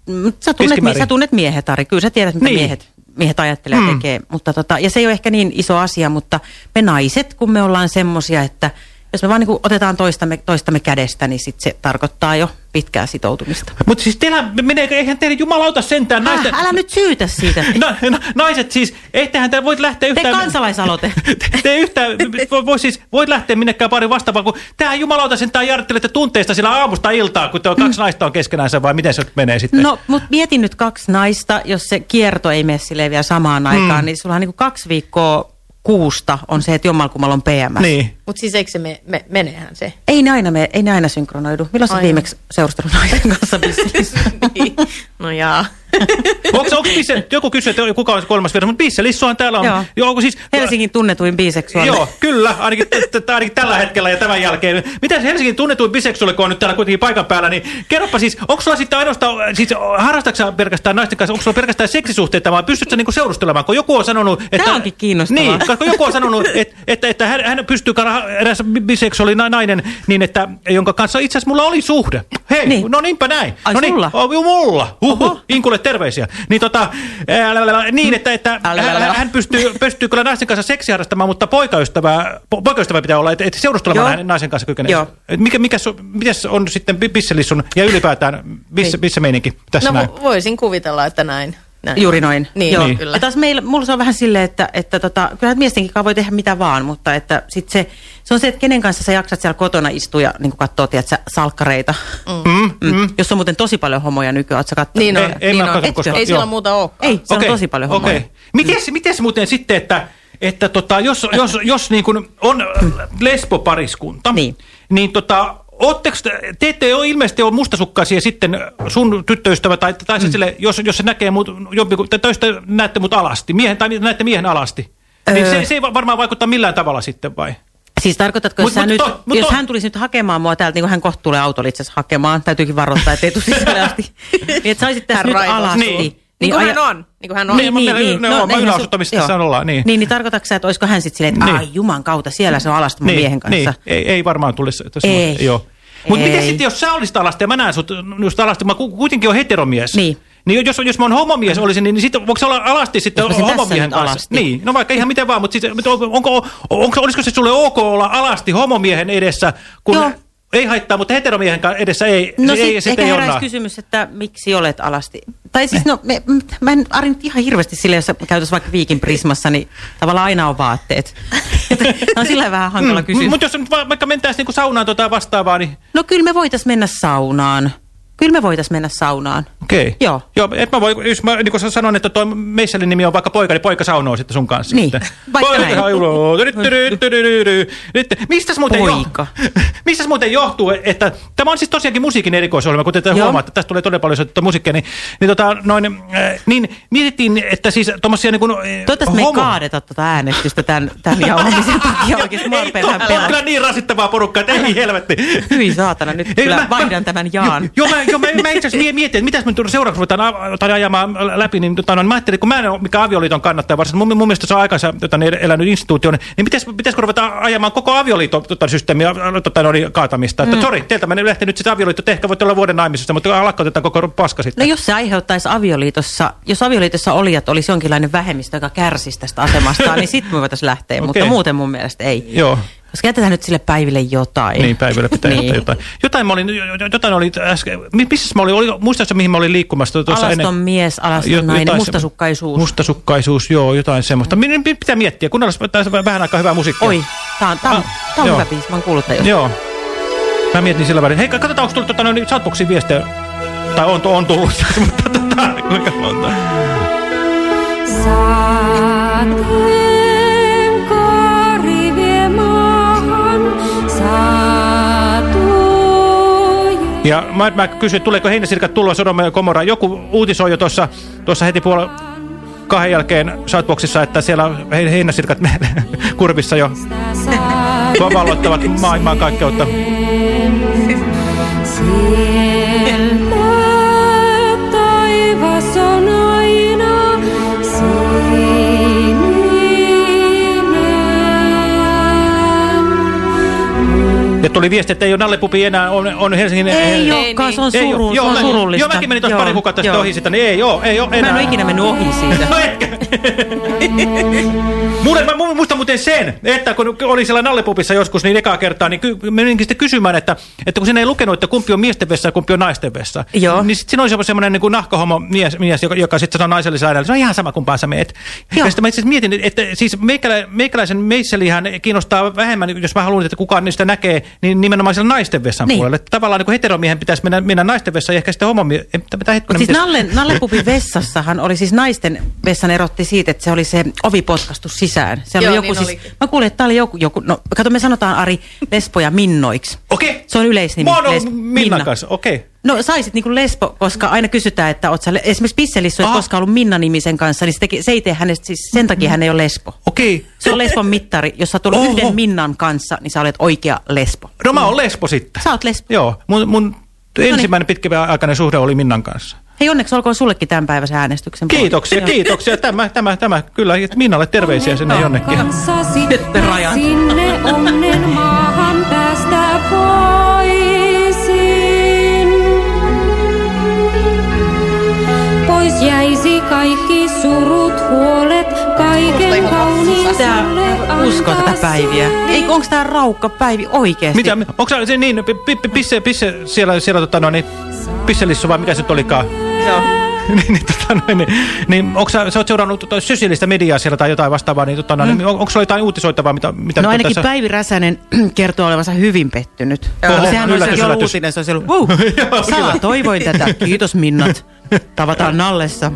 Speaker 5: sä, tunnet, sä tunnet miehet, Ari. Kyllä sä tiedät, mitä
Speaker 6: niin.
Speaker 5: miehet, miehet ajattelee ja
Speaker 6: Mm.
Speaker 5: tekee. Mutta tota, ja se ei ole ehkä niin iso asia, mutta me naiset, kun me ollaan semmosia, että jos me vaan niin otetaan toistamme, toistamme kädestä, niin sit se tarkoittaa jo pitkää sitoutumista.
Speaker 6: Mutta siis teillä menee, eihän teidän jumalauta sentään naisten...
Speaker 5: Äh, älä nyt syytä siitä.
Speaker 6: Na, na, naiset siis, eihän te voit lähteä yhtään...
Speaker 5: kansalaisaloite.
Speaker 6: Te yhtään, voi, voi siis, voit lähteä minnekään pari vastaavaan, kun tämä jumalauta sentään jarttelette tunteista sillä aamusta iltaa, kun te on kaksi naista on keskenänsä, vai miten se menee sitten?
Speaker 5: No, mutta mietin nyt kaksi naista, jos se kierto ei mene silleen vielä samaan aikaan,
Speaker 6: Mm.
Speaker 5: niin sulla on niin kaksi viikkoa kuusta on se, että jommalkummalla on PMS.
Speaker 6: Niin.
Speaker 7: Mutta siis eikö se me, me, menehän se?
Speaker 5: Ei ne aina, me, ei ne aina synkronoidu. Milloin sä viimeksi seurustellut naisen kanssa bississä?
Speaker 7: No jaa.
Speaker 6: Onko, onko bisse, joku kysyy, että kuka on se kolmas vieras, mutta Bisse Lissuhan täällä on.
Speaker 5: Joo.
Speaker 6: Joo, onko siis,
Speaker 5: Helsingin tunnetuin biseksuaali.
Speaker 6: Joo, kyllä, ainakin, t- t- ainakin tällä hetkellä ja tämän jälkeen. Miten Helsingin tunnetuin biseksuaali, kun on nyt täällä kuitenkin paikan päällä, niin kerropa siis, onko sulla sitten ainoastaan, siis harrastatko pelkästään naisten kanssa, onko sulla pelkästään seksisuhteita, vai pystytkö niinku seurustelemaan, kun joku on sanonut, että...
Speaker 5: Tämä onkin kiinnostavaa.
Speaker 6: Niin, koska joku on sanonut, että, että, että hän, hän pystyy, eräs biseksuaali na- nainen, niin että, jonka kanssa itse asiassa mulla oli suhde. Hei, niin.
Speaker 5: Niin.
Speaker 6: no niinpä näin.
Speaker 5: Ai,
Speaker 6: no niin,
Speaker 5: sulla?
Speaker 6: Oh, joo, mulla. Huhhuh, Inkulle terveisiä. Niin tota, ää, niin, että, että hän, hän pystyy, pystyy kyllä naisten kanssa seksiä harrastamaan, mutta poikaystävää, po, poikaystävää pitää olla, että, että seurustelemaan
Speaker 5: Joo.
Speaker 6: hänen naisen kanssa kykenee.
Speaker 5: Joo.
Speaker 6: Et Mikä, mikä, mitäs on sitten bi- bisselissun ja ylipäätään bisse,
Speaker 5: Ei.
Speaker 6: bissemeininki tässä
Speaker 7: No
Speaker 6: näin?
Speaker 7: vo- voisin kuvitella, että näin. Näin.
Speaker 5: Juuri noin.
Speaker 7: Niin,
Speaker 5: Joo.
Speaker 7: niin. kyllä.
Speaker 5: Ja taas meillä, mulla se on vähän silleen, että, että tota, kyllä miestenkin kanssa voi tehdä mitä vaan, mutta että sit se, se on se, että kenen kanssa sä jaksat siellä kotona istua ja niin katsoa, tiedätkö, salkkareita.
Speaker 6: Mm,
Speaker 5: Mm. Jos on muuten tosi paljon homoja nykyään, oot sä katsonut?
Speaker 7: Niin on.
Speaker 6: Ei- ei
Speaker 7: niin on.
Speaker 6: katso koskaan.
Speaker 7: Ei siellä
Speaker 6: Joo.
Speaker 7: muuta ole.
Speaker 5: Ei, se
Speaker 6: Okei,
Speaker 5: on tosi paljon homoja.
Speaker 6: Okei. Mites, mites muuten sitten, että, että tota, jos, jos, jos niin kuin on lesbopariskunta,
Speaker 5: Niin.
Speaker 6: niin tota, Ootteko, te, te ette ole ilmeisesti ole mustasukkaisia sitten sun tyttöystävä tai, tai mm. sille, jos, jos se näkee mut, jompiku, tai näette mut alasti, miehen, tai näette miehen alasti, niin
Speaker 5: Öö.
Speaker 6: se, se ei va- varmaan vaikuttaa millään tavalla sitten vai?
Speaker 5: Siis tarkoitatko, jos,
Speaker 6: Mut-
Speaker 5: sä
Speaker 6: mut
Speaker 5: nyt,
Speaker 6: to- mut
Speaker 5: jos
Speaker 6: to-
Speaker 5: hän tulisi nyt hakemaan mua täältä, niin kuin hän kohta tulee autolla itse hakemaan, täytyykin varoittaa, ettei tule sisälle asti, niin että sä olisit tässä
Speaker 7: Hän
Speaker 5: nyt
Speaker 7: raivos.
Speaker 5: alasti.
Speaker 6: Niin.
Speaker 7: Niin kuin
Speaker 5: aja-
Speaker 7: hän on. Niin kuin hän on.
Speaker 6: Niin, mä- ne on, mä
Speaker 5: eihän
Speaker 6: yläasuttamista
Speaker 5: se-
Speaker 6: tässä
Speaker 5: joo.
Speaker 6: ollaan, niin.
Speaker 5: Niin, niin tarkoitatko sä, että olisiko hän sitten silleen, että
Speaker 6: Niin.
Speaker 5: ai juman kautta, siellä se on alasta mun miehen kanssa.
Speaker 6: Niin, ei, ei varmaan tule se
Speaker 5: Ei.
Speaker 6: Joo. Mutta miten sitten, jos sä olisit alasti ja mä näen sut just alasti, mä ku- kuitenkin on heteromies.
Speaker 5: Niin.
Speaker 6: Niin jos, jos mä oon homomies olisin, niin, niin sitten voiko se olla alasti sitten
Speaker 5: tässä
Speaker 6: homomiehen kanssa?
Speaker 5: alasti.
Speaker 6: Niin, no vaikka ihan miten vaan, mutta siis, onko, onko, olisiko se sulle ok olla alasti homomiehen edessä, kun
Speaker 5: Joo.
Speaker 6: Ei haittaa, mutta heteromiehen edessä ei,
Speaker 5: No
Speaker 6: ei,
Speaker 5: sit,
Speaker 6: sit
Speaker 5: ehkä
Speaker 6: ei
Speaker 5: heräisi
Speaker 6: onnaa.
Speaker 5: kysymys, että miksi olet alasti? Tai siis no, me, mä en Ari nyt ihan hirveästi sille, jos käytäisiin vaikka Viikin Prismassa, niin tavallaan aina on vaatteet. Tämä on sillä vähän hankala kysymys.
Speaker 6: Mutta jos nyt va- vaikka mentäisiin niinku saunaan tota vastaavaa, niin
Speaker 5: No kyllä me voitaisiin mennä saunaan. Kyllä me voitaisiin mennä saunaan.
Speaker 6: Okei.
Speaker 5: Joo.
Speaker 6: Joo, et mä voi, jos mä niin kun sanon, että tuo meisselin nimi on vaikka poika, niin poika saunoo sitten sun kanssa.
Speaker 5: Niin,
Speaker 6: sitten.
Speaker 5: vaikka
Speaker 6: poika
Speaker 5: näin.
Speaker 6: mistäs muuten,
Speaker 5: Poika.
Speaker 6: Jo, mistäs muuten johtuu, että tämä on siis tosiaankin musiikin erikoisohjelma, kuten te huomaatte, tästä tulee todella paljon soitettua musiikkia, niin, niin, tota, noin, äh, niin mietittiin, että siis tuommoisia niin kuin,
Speaker 5: Toivottavasti me ei kaadeta tuota äänestystä tämän, tämän jauhamisen takia oikeasti. Mä oon
Speaker 6: on kyllä niin rasittavaa porukkaa, että ei helvetti.
Speaker 5: Hyi saatana, nyt
Speaker 6: Ei,
Speaker 5: kyllä vaihdan tämän jaan.
Speaker 6: Joo, mä, joo, mä, mä itse asiassa mie- mietin, että mitäs nyt seuraavaksi ruvetaan tai ajamaan läpi, niin, tota, no, mä ajattelin, kun mä en ole mikä avioliiton kannattaja, varsinaisesti mun, mun mielestä se on aikansa tota, niin elänyt instituutio, niin pitäis, pitäisikö ruveta ajamaan koko avioliiton tota, systeemiä tota, no, niin, kaatamista? Että
Speaker 5: Mm.
Speaker 6: sori, teiltä mä lähtee nyt sitten avioliitto, ehkä voitte olla vuoden naimisissa, mutta lakkautetaan koko paska sitten.
Speaker 5: No jos se aiheuttaisi avioliitossa, jos avioliitossa olijat olisi jonkinlainen vähemmistö, joka kärsisi tästä asemastaan, niin sitten me voitaisiin lähteä, mutta
Speaker 6: Okei.
Speaker 5: muuten mun mielestä ei.
Speaker 6: Joo.
Speaker 5: Koska jätetään nyt sille päiville jotain.
Speaker 6: Niin, päivällä pitää
Speaker 5: Niin.
Speaker 6: jotain. Jotain mä olin, jotain oli äsken, mi- missä mä olin, oli, muistatko mihin mä olin liikkumassa tuossa
Speaker 5: Alaston mies, alaston
Speaker 6: Jo-
Speaker 5: nainen,
Speaker 6: jotain
Speaker 5: mustasukkaisuus.
Speaker 6: Mustasukkaisuus, joo, jotain semmoista. Min- Pitää miettiä, kuunnellaan tässä vähän aikaa hyvää musiikkia.
Speaker 5: Oi, tää on, tää on, tää on
Speaker 6: joo.
Speaker 5: hyvä biisi, mä oon kuullut jostain.
Speaker 6: Joo. Mä mietin sillä välin. Hei, katsotaan, onko tullut tota, no, niin Shoutboxiin viestejä. Tai on, on tullut, mutta tota, kuinka monta.
Speaker 4: Saateen
Speaker 6: Ja mä, mä kysyin, tuleeko heinäsirkat tulla Sodoma ja Gomorra. Joku uutisoi jo tuossa tuossa heti puolella kahden jälkeen Shoutboxissa, että siellä on he- heinäsirkat kurvissa jo valloittavat maailmaa kaikkeutta. Tuli viesti, että ei ole Nallepupi enää, on, on Helsingin...
Speaker 5: Ei olekaan, se on
Speaker 6: Ei
Speaker 5: suru-
Speaker 6: Joo,
Speaker 5: se on
Speaker 6: mä-
Speaker 5: surullista.
Speaker 6: Joo, mäkin menin tuossa
Speaker 5: Joo,
Speaker 6: pari kuukautta sitten
Speaker 5: joo.
Speaker 6: ohi sitä, niin ei oo, ei oo enää.
Speaker 5: Mä en ole ikinä mennyt ohi siitä.
Speaker 6: No ehkä. Mulle, mä mu- muistan muuten sen, että kun oli siellä Nallepupissa joskus niin ekaa kertaa, niin ky meninkin sitten kysymään, että, että kun sinä ei lukenut, että kumpi on miesten vessa ja kumpi on naisten vessa.
Speaker 5: Joo.
Speaker 6: Niin sitten siinä oli semmoinen niin nahkahomo mies, mies joka, joka sitten sanoi naisellisella äänellä, se on ihan sama kumpaan sä meet. Ja sitten mä itse mietin, että siis meikälä, meikäläisen meisselihän kiinnostaa vähemmän, jos mä haluan, että kukaan niistä näkee, niin nimenomaan siellä naisten vessan
Speaker 5: Niin.
Speaker 6: puolelle. Tavallaan niin kuin heteromiehen pitäisi mennä, mennä naisten vessaan ja ehkä sitten homomie... Ei, Mitä hetkinen,
Speaker 5: Siis Nalle, Nallepupin vessassahan oli siis naisten vessan erotti siitä, että se oli se ovi potkastu sisään.
Speaker 7: Joo,
Speaker 5: oli joku
Speaker 7: niin
Speaker 5: siis,
Speaker 7: olikin.
Speaker 5: mä kuulin, että tää oli joku, joku no kato me sanotaan Ari lesboja minnoiksi.
Speaker 6: Okei.
Speaker 5: Se on yleisnimi.
Speaker 6: Mä oon
Speaker 5: lesb-
Speaker 6: Minnan kanssa, okei.
Speaker 5: No saisit niinku lesbo, koska aina kysytään, että oot sä, le- esimerkiksi Pisselissu, että
Speaker 6: Aha.
Speaker 5: koskaan ollut Minna-nimisen kanssa, niin se, teki, se ei tee hänestä, siis sen takia hän ei ole lesbo.
Speaker 6: Okei.
Speaker 5: Se on lesbon mittari, jos sä tullut
Speaker 6: Oho.
Speaker 5: yhden Minnan kanssa, niin sä olet oikea lesbo.
Speaker 6: No mä oon lesbo sitten.
Speaker 5: Sä oot lesbo.
Speaker 6: Joo, mun, mun ensimmäinen pitkäaikainen suhde oli Minnan kanssa.
Speaker 5: Hei onneksi olkoon sullekin tämän päiväisen äänestyksen.
Speaker 6: Kiitoksia,
Speaker 5: Joo.
Speaker 6: kiitoksia. Tämä, tämä, tämä, kyllä, Minnalle terveisiä sinne jonnekin.
Speaker 5: Sitten rajan.
Speaker 4: sinne onnen maahan jäisi kaikki surut, huolet, kaiken kauniin sulle
Speaker 5: usko tätä päiviä. Ei, onko tää raukka päivi oikeesti?
Speaker 6: Mitä, onko se niin, pi- pi- pisse, pisse siellä, siellä tota, no, niin, pisselissu vai mikä se nyt olikaan?
Speaker 5: Joo.
Speaker 6: niin, niin, tota, niin, niin onko sä, sä oot seurannut tota, sosiaalista mediaa siellä tai jotain vastaavaa, niin, tota, no, niin, on, onko sulla jotain uutisoitavaa, mitä, mitä
Speaker 5: No ainakin
Speaker 6: tässä...
Speaker 5: Päivi Räsänen kertoo olevansa hyvin pettynyt.
Speaker 6: Oho,
Speaker 5: Sehän
Speaker 6: yllätys,
Speaker 5: olisi ollut
Speaker 6: yllätys.
Speaker 5: uutinen, se olisi ollut, wow, saa, toivoin tätä, kiitos Minnat. Tavataan Nallessa.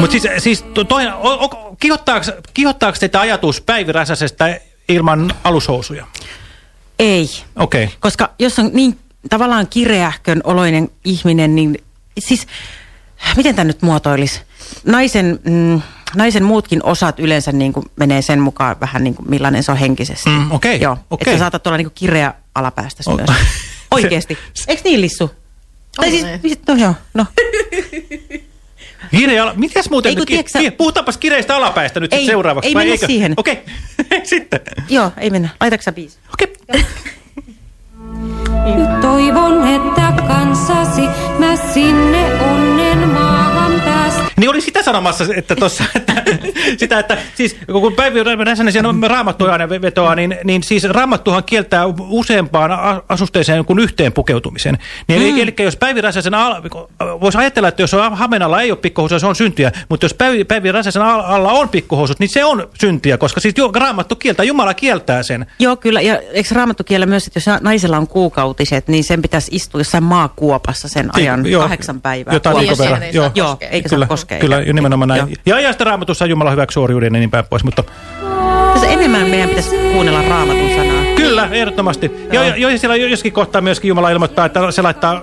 Speaker 6: Mutta siis, siis to, toi, o, o, kihottaako, kihottaako teitä ajatus Päivi Räsäsestä ilman alushousuja?
Speaker 5: Ei,
Speaker 6: Okei. Okay.
Speaker 5: koska jos on niin tavallaan kireähkön oloinen ihminen, niin siis, miten tämä nyt muotoilisi? Naisen, mm, naisen muutkin osat yleensä niin kuin menee sen mukaan vähän niin kuin millainen se on henkisesti.
Speaker 6: Mm, okei,
Speaker 5: Joo,
Speaker 6: okei.
Speaker 5: että sä saatat olla niin kuin kireä alapäästä
Speaker 6: O-
Speaker 5: myös. Oikeesti. Eikö niin, Lissu? Tai siis,
Speaker 7: näin.
Speaker 5: no joo, no.
Speaker 6: Kireä ala... Mitäs muuten?
Speaker 5: Ei, kun
Speaker 6: ki- Puhutaanpas kireistä alapäistä nyt
Speaker 5: Ei,
Speaker 6: sit seuraavaksi.
Speaker 5: ei mennä
Speaker 6: eikö?
Speaker 5: siihen.
Speaker 6: Okei, sitten.
Speaker 5: Joo, ei mennä. Laitatko sä biisi?
Speaker 6: Okei.
Speaker 4: Nyt toivon, että kanssasi mä sinne onnen maahan päästä.
Speaker 6: Niin oli sitä sanomassa, että tuossa, että sitä, että siis kun Päivi Räsänen siellä raamattua aina vetoaa, niin, niin siis raamattuhan kieltää useampaan asusteeseen kuin yhteen pukeutumisen. Niin mm. eli, eli jos Päivi Räsäsen, voisi ajatella, että jos on Hamenalla ei ole pikkuhousuja, se on syntiä, mutta jos Päivi, Päivi Räsäsen al- alla on pikkuhousut, niin se on syntiä, koska siis ju- raamattu kieltää, Jumala kieltää sen.
Speaker 5: Joo, kyllä. Ja eikö raamattu kiellä myös, että jos naisella on kuukautiset, niin sen pitäisi istua jossain maakuopassa sen ajan
Speaker 6: Joo.
Speaker 5: kahdeksan päivää.
Speaker 6: Jotain verran. Joo.
Speaker 5: Joo, eikä
Speaker 6: kyllä,
Speaker 5: saa koskea.
Speaker 6: Kyllä,
Speaker 5: eikä-
Speaker 6: nimenomaan näin.
Speaker 5: Joo.
Speaker 6: Ja, ja sitten raamatussa Jumala hyväksi suoriuden ja niin päin pois, mutta
Speaker 5: Tässä enemmän meidän pitäisi kuunnella raamatun sanaa.
Speaker 6: kyllä, ehdottomasti. Ja, ja, ja siellä joskin kohtaa myöskin Jumala ilmoittaa, että se laittaa,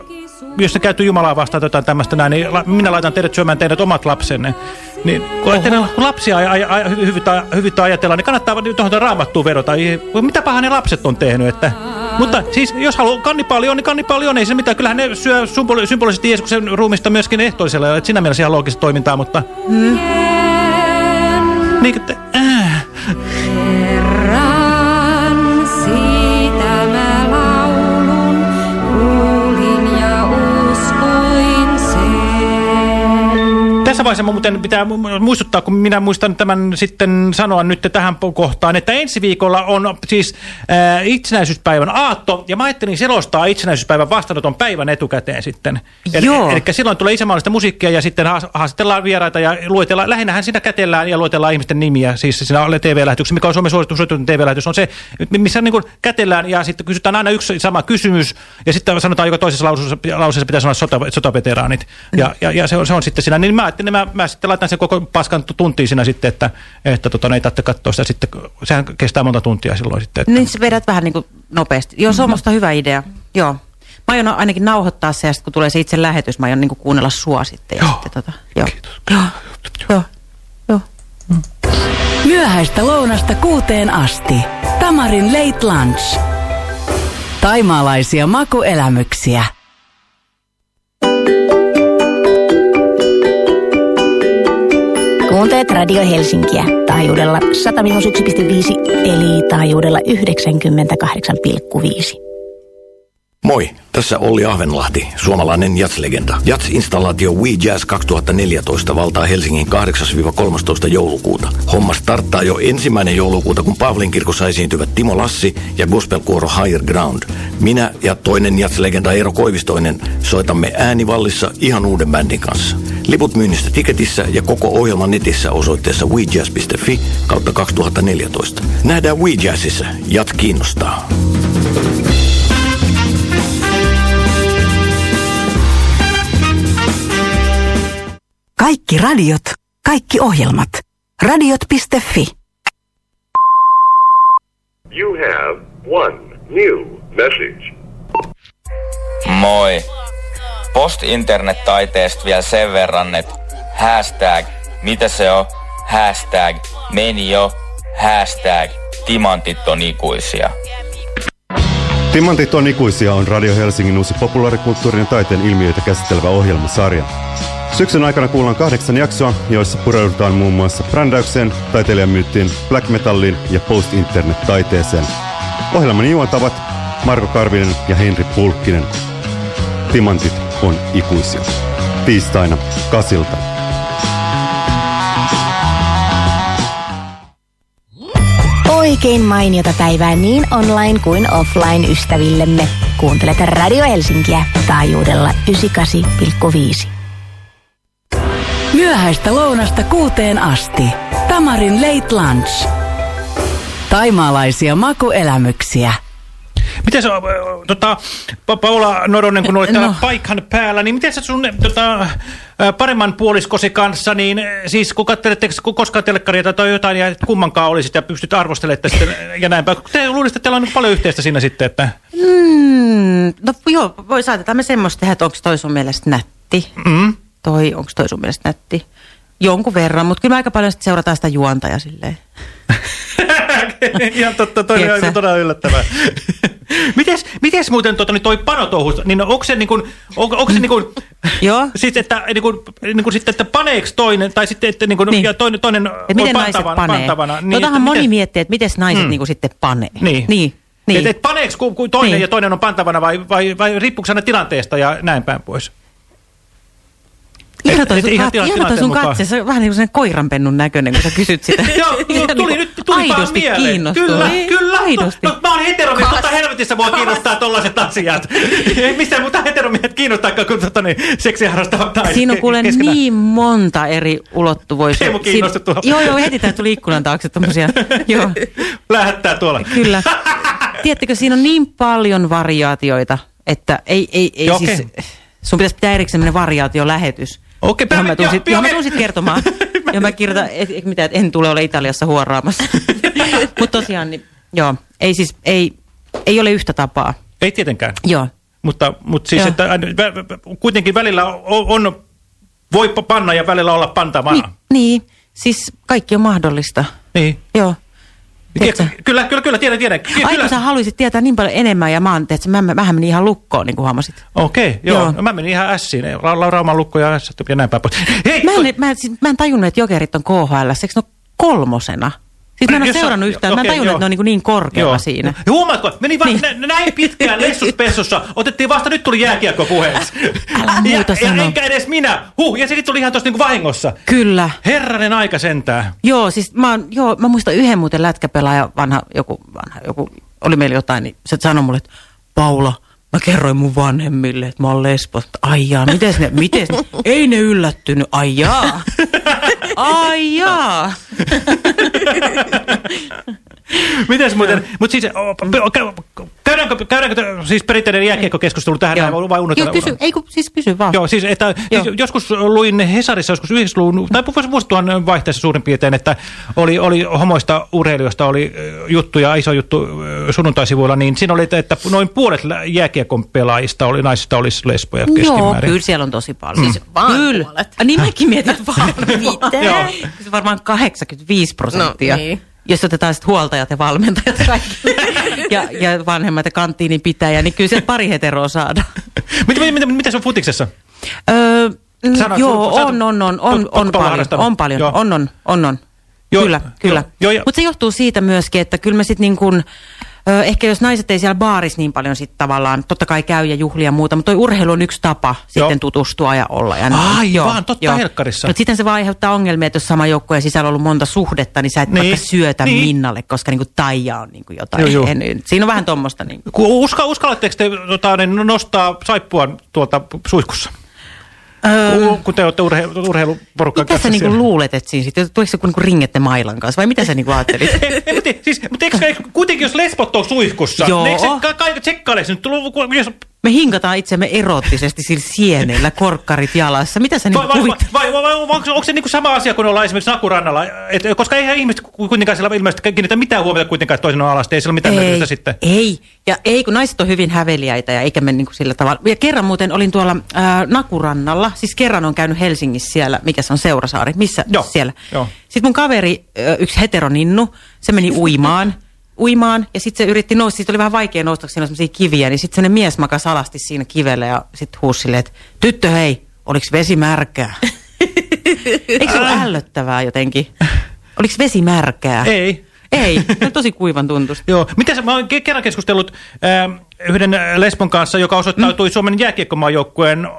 Speaker 6: jos se käyty Jumalaa vastaan tai jotain tämmöistä näin, niin la, minä laitan teidät syömään teidät omat lapsenne. Niin kun, kun lapsia aj, aj, aj, hyvyyttä, hyvyyttä ajatella, niin kannattaa tuohon raamattuun vedota. Mitä pahaa ne lapset on tehnyt, että... Mutta siis, jos haluaa kannipaali on, niin kannipaali on, ei se mitään. Kyllähän ne syö symboli, symbolisesti Jeesuksen ruumista myöskin ehtoisella, että siinä mielessä ihan loogista toimintaa, mutta...
Speaker 5: Mm.
Speaker 6: Niin, että... Äh. Mun muuten pitää mu- muistuttaa, kun minä muistan tämän sitten sanoa nyt tähän kohtaan, että ensi viikolla on siis äh, itsenäisyyspäivän aatto, ja mä ajattelin selostaa itsenäisyyspäivän vastaanoton päivän etukäteen sitten. Eli,
Speaker 5: Joo.
Speaker 6: eli silloin tulee isänmaallista musiikkia ja sitten haas- haastellaan vieraita ja luetellaan, lähinnähän siinä kätellään ja luetellaan ihmisten nimiä, siis siinä TV-lähetyksessä, mikä on Suomen suosittu TV-lähetys, on se, missä niin kätellään ja sitten kysytään aina yksi sama kysymys, ja sitten sanotaan joka toisessa lauseessa, lauseessa pitää sanoa sota, sotaveteraanit, ja, ja, ja se, on, se on sitten siinä, niin mä ajattelin, mä, mä sitten laitan sen koko paskan tuntiin siinä sitten, että, että tota, ei tarvitse katsoa sitä sitten, sehän kestää monta tuntia silloin sitten. Että,
Speaker 5: Niin sä vedät vähän niin kuin nopeasti. Joo, se on musta hyvä idea. Joo. Mä aion ainakin nauhoittaa se, ja sit kun tulee se itse lähetys, mä aion niin kuin kuunnella sua sitten. Ja joo. Sitten, tota, joo. Kiitos. Joo. Joo. Joo.
Speaker 1: Myöhäistä lounasta kuuteen asti. Tamarin Late Lunch. Taimaalaisia makuelämyksiä.
Speaker 8: Kuuntelet Radio Helsinkiä taajuudella 101,5 eli taajuudella 98,5.
Speaker 15: Moi, tässä Olli Ahvenlahti, suomalainen jatslegenda. Jats-installaatio We Jazz 2014 valtaa Helsingin 8-13 joulukuuta. Homma starttaa jo ensimmäinen joulukuuta, kun Pavlin kirkossa esiintyvät Timo Lassi ja gospelkuoro Higher Ground. Minä ja toinen jatslegenda Eero Koivistoinen soitamme äänivallissa ihan uuden bändin kanssa. Liput myynnistä tiketissä ja koko ohjelman netissä osoitteessa wejazz.fi kautta 2014. Nähdään We Jazzissa. Jats kiinnostaa.
Speaker 1: Kaikki radiot, kaikki ohjelmat. Radiot.fi.
Speaker 16: You have one new message.
Speaker 17: Moi. Post-internet-taiteesta vielä sen verran, että hashtag, mitä se on? Hashtag, meni jo. Hashtag, timantit on ikuisia.
Speaker 18: Timantit on ikuisia on Radio Helsingin uusi populaarikulttuurin ja taiteen ilmiöitä käsittelevä ohjelmasarja. Syksyn aikana kuullaan kahdeksan jaksoa, joissa pureudutaan muun muassa brändäykseen, taiteilijamyyttiin, black metalliin ja post-internet-taiteeseen. Ohjelman juontavat Marko Karvinen ja Henri Pulkkinen. Timantit on ikuisia. Tiistaina kasilta.
Speaker 8: Oikein mainiota päivää niin online kuin offline ystävillemme. Kuuntelet Radio Helsinkiä taajuudella 98,5.
Speaker 1: Myöhäistä lounasta kuuteen asti. Tamarin Late Lunch. Taimaalaisia makuelämyksiä.
Speaker 6: Miten se, tota, Pa- Paula Noronen, kun olet täällä paikan päällä, niin miten sä sun tota, paremman puoliskosi kanssa, niin siis kun katselette kun koskaan telkkaria tai jotain ja kummankaan olisit ja pystyt arvostelemaan sitten ja näin päin. Te luulisit, että teillä on nyt paljon yhteistä siinä sitten, että...
Speaker 5: Mm, no joo, voi saatetaan me semmoista tehdä, että onko toi sun mielestä nätti.
Speaker 6: Mm.
Speaker 5: Toi, onko toi sun mielestä nätti? Jonkun verran, mutta kyllä aika paljon sit seurataan sitä juonta ja silleen.
Speaker 6: Ihan totta, toi
Speaker 5: Tiedätkö?
Speaker 6: on todella yllättävää. mites, mites muuten tota, niin toi panotouhus, niin onko se niin kuin, on, onko se niin kuin,
Speaker 5: Joo.
Speaker 6: Siis, että, niin kuin, niin kuin sitten, että paneeks toinen, tai sitten, että niin kuin, niin. toinen, toinen
Speaker 5: Et miten
Speaker 6: pantavana,
Speaker 5: panee?
Speaker 6: pantavana.
Speaker 5: Niin, Totahan
Speaker 6: että
Speaker 5: moni
Speaker 6: miten-
Speaker 5: miettii, että miten naiset
Speaker 6: Mm.
Speaker 5: niinku sitten panee.
Speaker 6: Niin.
Speaker 5: Niin.
Speaker 6: Niin.
Speaker 5: niin.
Speaker 6: Et, et paneeks ku, ku toinen
Speaker 5: Niin.
Speaker 6: ja toinen on pantavana vai, vai, vai riippuuko aina tilanteesta ja näin päin pois? Et-
Speaker 5: sun,
Speaker 6: ihan
Speaker 5: sun katse, se on vähän niin kuin koiranpennun näköinen, kun sä kysyt sitä.
Speaker 6: Joo,
Speaker 5: Ihan
Speaker 6: tuli
Speaker 5: niin
Speaker 6: nyt, tuli vaan
Speaker 5: aidosti
Speaker 6: mieleen. Kyllä,
Speaker 5: Niin,
Speaker 6: kyllä.
Speaker 5: Aidosti.
Speaker 6: No, mä oon heteromies, totta helvetissä mua kiinnostaa tollaiset asiat. Ei missään muuta heteromiehet kiinnostaa, kun tota, niin, seksiä harrastavat naiset.
Speaker 5: Siinä on kuule niin monta eri ulottuvuutta.
Speaker 6: Teemu kiinnostui tuohon.
Speaker 5: Joo, joo, heti tää tuli ikkunan taakse tommosia. joo,
Speaker 6: Lähettää tuolla.
Speaker 5: kyllä. Tiedättekö, siinä on niin paljon variaatioita, että ei, ei, ei
Speaker 6: Joo,
Speaker 5: siis... Sun pitäisi pitää erikseen variaatiolähetys.
Speaker 6: Okei,
Speaker 5: johon mä tuun
Speaker 6: joo,
Speaker 5: sit, johon mä kertomaan. ja mä kirjoitan, et, et, mitä, et en tule ole Italiassa huoraamassa. Mutta tosiaan, niin, joo, ei siis, ei, ei ole yhtä tapaa.
Speaker 6: Ei tietenkään.
Speaker 5: Joo.
Speaker 6: Mutta, mutta siis,
Speaker 5: Joo.
Speaker 6: että kuitenkin välillä on, on voi panna ja välillä olla pantavana.
Speaker 5: Niin, niin, siis kaikki on mahdollista.
Speaker 6: Niin.
Speaker 5: Joo.
Speaker 6: Tiedätkö, kyllä, kyllä, kyllä, tiedän, tiedän. Ky-
Speaker 5: Ai
Speaker 6: kyllä.
Speaker 5: sä haluaisit tietää niin paljon enemmän ja mä, oon, tiedätkö, mä, mä, menin ihan lukkoon, niin kuin huomasit.
Speaker 6: Okei, joo.
Speaker 5: Joo.
Speaker 6: joo. Mä menin ihan ässiin. Ra- La- Rauman lukko ja ässät ja näin päin pois. Hei,
Speaker 5: Mä en, mä, siis, mä en tajunnut, että jokerit on KHL, eikö ne ole kolmosena? Siis mä en ole seurannut yhtään, mä en tajunnut, että ne on niin, niin korkealla
Speaker 6: Joo.
Speaker 5: siinä.
Speaker 6: Ja huomaatko, meni vaan niin. näin pitkään lessuspessussa. Otettiin vasta, nyt tuli jääkiekko puheeksi.
Speaker 5: Älä
Speaker 6: ja,
Speaker 5: muuta
Speaker 6: ja
Speaker 5: sano.
Speaker 6: enkä edes minä. Huh, ja sekin tuli ihan tuossa niinku vahingossa.
Speaker 5: Kyllä.
Speaker 6: Herranen aika sentään.
Speaker 5: Joo, siis mä, oon, joo, mä muistan yhden muuten lätkäpelaaja, vanha joku, vanha joku, oli meillä jotain, niin se sanoi mulle, että Paula, mä kerroin mun vanhemmille, että mä oon lesbos. Ai jaa, mites ne, mites ne, ei ne yllättynyt, ai jaa. Ai jaa.
Speaker 6: Mites muuten, mutta siis, käydäänkö, käydäänkö siis perinteinen jääkiekkokeskustelu tähän näin, vai unohtaa?
Speaker 5: Joo, kysy, ei kun, siis kysy vaan.
Speaker 6: Joo, siis, että, siis joskus luin Hesarissa joskus 90-luvun, tai vuos- vuosituhannen vaihteessa suurin piirtein, että oli, oli homoista urheilijoista oli ö, juttuja, iso juttu sunnuntaisivuilla, niin siinä oli, että, noin puolet jääkiekon pelaajista oli, naisista olisi lesboja
Speaker 5: Joo,
Speaker 6: keskimäärin.
Speaker 5: kyllä siellä on tosi paljon.
Speaker 6: Mm.
Speaker 5: Siis vaan kyllä. puolet. Niin mäkin mietin, että vaan
Speaker 7: Mitä?
Speaker 5: Joo. Se varmaan 85 prosenttia.
Speaker 7: No, niin.
Speaker 5: Jos otetaan sitten huoltajat ja valmentajat kaikki. ja, ja vanhemmat ja kanttiinin pitäjä, niin kyllä sieltä pari heteroa saadaan.
Speaker 6: Mitä, mitä, mitä, mitä se on futiksessa?
Speaker 5: Öö, mm,
Speaker 6: Sano-
Speaker 5: joo,
Speaker 6: sä-
Speaker 5: on, on, on, on, on paljon, on paljon,
Speaker 6: Joo.
Speaker 5: on, on, on, on.
Speaker 6: Joo,
Speaker 5: Kyllä, kyllä.
Speaker 6: joo, joo.
Speaker 5: Mutta se johtuu siitä myöskin, että kyllä me sitten niin kuin, ö, ehkä jos naiset ei siellä baarissa niin paljon sitten tavallaan, totta kai käy ja juhlia ja muuta, mutta toi urheilu on yksi tapa
Speaker 6: Joo.
Speaker 5: sitten tutustua ja olla. Ja näin.
Speaker 6: Aivan, totta, helkkarissa.
Speaker 5: Mutta sitten se vaan aiheuttaa ongelmia, että jos sama joukkueen sisällä on ollut monta suhdetta, niin sä et
Speaker 6: Niin,
Speaker 5: vaikka syötä
Speaker 6: niin.
Speaker 5: Minnalle, koska niinku taija on niinku jotain.
Speaker 6: Joo, joo.
Speaker 5: En, siinä on vähän tuommoista. Niinku.
Speaker 6: Ku- Uska, uskallatteko te tota, niin nostaa saippua tuolta suihkussa? Öö, kun te olette urhe, urheiluporukkan
Speaker 5: Mitä sä niinku luulet, että siinä sitten, tuliko se kuin niinku ringette mailan kanssa, vai mitä sä niinku ajattelit?
Speaker 6: Siis, mutta eikö, kuitenkin jos lesbot on suihkussa,
Speaker 5: Joo.
Speaker 6: niin eikö se ka- kaikki tsekkaile nyt? Kun- jos,
Speaker 5: Me hinkataan itsemme erottisesti sillä sienellä, korkkarit jalassa. Mitä sä
Speaker 6: vai,
Speaker 5: niinku
Speaker 6: vai, vai,
Speaker 5: kuvit?
Speaker 6: vai, vai, vai, onko, onko se niinku sama asia kuin ollaan esimerkiksi Nakurannalla? Et, koska eihän ihmiset ku- kuitenkaan siellä ilmeisesti kiinnitä mitään huomiota kuitenkaan että toisen on alasta. Ei sillä mitään merkitystä sitten.
Speaker 5: Ei, ja ei, kun naiset on hyvin häveliäitä ja eikä me niinku sillä tavalla. Ja kerran muuten olin tuolla ää, Nakurannalla, siis kerran on käynyt Helsingissä siellä, mikä se on Seurasaari, missä
Speaker 6: Joo,
Speaker 5: siellä.
Speaker 6: joo.
Speaker 5: Sitten mun kaveri, yksi heteroninnu, se meni uimaan, uimaan ja sitten se yritti nousta, siitä oli vähän vaikea nousta, siinä on sellaisia kiviä, niin sitten sellainen mies makas alasti siinä kivellä ja sitten huusi silleen, että tyttö hei, oliko vesi märkää? Eikö se ole ällöttävää jotenkin? Oliko vesi märkää?
Speaker 6: Ei.
Speaker 5: Ei, on tosi kuivan tuntusta.
Speaker 6: Joo. Miten sä, mä oon ke- kerran keskustellut äh, yhden lesbon kanssa, joka osoittautui mm. Suomen jääkiekkomaajoukkueen äh,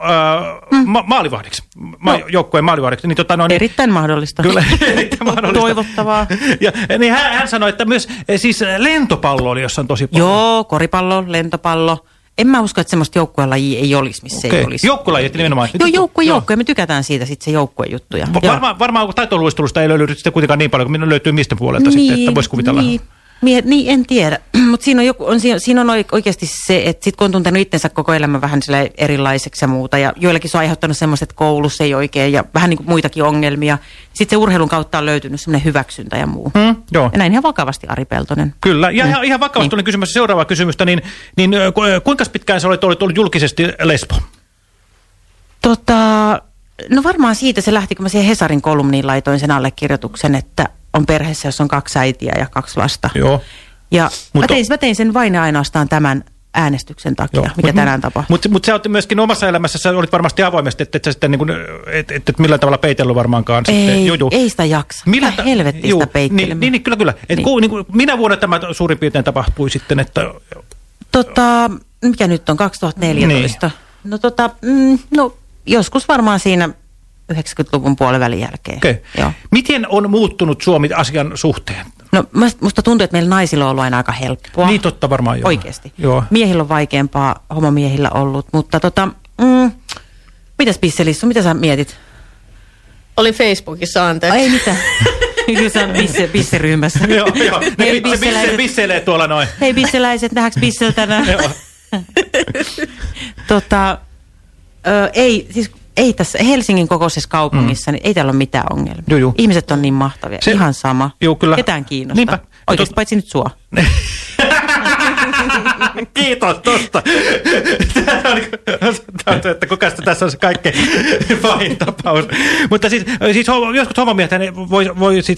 Speaker 6: mm. ma- maalivahdiksi. Ma- joukkueen maalivahdiksi. Niin, tota, no, niin,
Speaker 5: Erittäin mahdollista.
Speaker 6: Kyllä, erittäin mahdollista.
Speaker 5: Toivottavaa.
Speaker 6: Ja, niin hän, hän sanoi, että myös eh, siis lentopallo oli jossain tosi paljon.
Speaker 5: Joo, koripallo, lentopallo. En mä usko, että semmoista joukkuelajia ei olisi, missä
Speaker 6: Okei.
Speaker 5: ei olisi.
Speaker 6: Joukkuelajit nimenomaan.
Speaker 5: Joo, joukkue, joukkue. Me tykätään siitä sitten se joukkuejuttuja.
Speaker 6: Va- Varmaan, varmaan taitoluistelusta ei löydy sitä kuitenkaan niin paljon, kuin minun löytyy mistä puolelta niin, sitten, että voisi kuvitella.
Speaker 5: Niin, Mie, niin, en tiedä. Mutta siinä on, joku, on, siinä, on oik- oikeasti se, että sit kun on tuntenut itsensä koko elämän vähän erilaiseksi ja muuta, ja joillekin se on aiheuttanut semmoiset, että koulussa ei oikein, ja vähän niin kuin muitakin ongelmia. Sitten se urheilun kautta on löytynyt semmoinen hyväksyntä ja muu.
Speaker 6: Mm, joo.
Speaker 5: Ja näin ihan vakavasti Ari Peltonen.
Speaker 6: Kyllä, ja
Speaker 5: Mm.
Speaker 6: ihan, ihan vakavasti
Speaker 5: Niin.
Speaker 6: olin kysymässä seuraavaa kysymystä, niin, niin kuinka pitkään sä olet ollut, ollut julkisesti lesbo?
Speaker 5: Tota, no varmaan siitä se lähti, kun mä siihen Hesarin kolumniin laitoin sen allekirjoituksen, että on perheessä, jos on kaksi äitiä ja kaksi lasta.
Speaker 6: Joo.
Speaker 5: Ja mä
Speaker 6: Mutta-
Speaker 5: tein, mä tein sen vain ja ainoastaan tämän äänestyksen takia, Joo, mikä
Speaker 6: mut-
Speaker 5: tänään tapahtui.
Speaker 6: Mutta mut sä oot myöskin omassa elämässä, sä olit varmasti avoimesti, että et sä sitten niin kuin, et, et, et millään tavalla peitellyt varmaankaan. sitten.
Speaker 5: Ei,
Speaker 6: Juu, juu.
Speaker 5: ei sitä jaksa.
Speaker 6: Millä ta-
Speaker 5: helvettiä
Speaker 6: juu,
Speaker 5: sitä peittelemään.
Speaker 6: Niin, niin, niin, kyllä, kyllä. Et
Speaker 5: Niin.
Speaker 6: Ku, niin kuin, minä vuonna tämä suurin piirtein tapahtui sitten, että
Speaker 5: Tota, mikä nyt on, 2014? No tota, mm, no joskus varmaan siinä 90-luvun puolivälin jälkeen.
Speaker 6: Okei.
Speaker 5: Joo.
Speaker 6: Miten on muuttunut Suomi asian suhteen?
Speaker 5: No musta- tuntuu, että meillä naisilla on ollut aina aika helppoa.
Speaker 6: Niin totta varmaan joo.
Speaker 5: Oikeesti.
Speaker 6: Joo.
Speaker 5: Miehillä on vaikeampaa, homomiehillä ollut, mutta tota, mm, mitäs Pisselissu, mitä sä mietit?
Speaker 7: Olin Facebookissa, anteeksi.
Speaker 5: Ei mitään. Kyllä se on bisse, bisseryhmässä.
Speaker 6: joo, joo. Ne
Speaker 5: Hei,
Speaker 6: bi- se bisse,
Speaker 5: bisseläiset.
Speaker 6: bisseilee tuolla noin.
Speaker 5: Hei bisseläiset, nähdäänkö Bissel tänään? Tota, ö, ei, siis ei tässä Helsingin kokoisessa kaupungissa, mm. niin ei täällä ole mitään ongelmia.
Speaker 6: Joo, joo.
Speaker 5: Ihmiset on niin mahtavia,
Speaker 6: Se-
Speaker 5: ihan sama.
Speaker 6: Joo, kyllä.
Speaker 5: Ketään kiinnostaa.
Speaker 6: Niinpä.
Speaker 5: Oikeasti paitsi nyt sua.
Speaker 6: Kiitos tosta. Tämä on, että kuka tässä on se kaikkein pahin tapaus. Mutta siis, siis joskus homomiehet voi, voi se,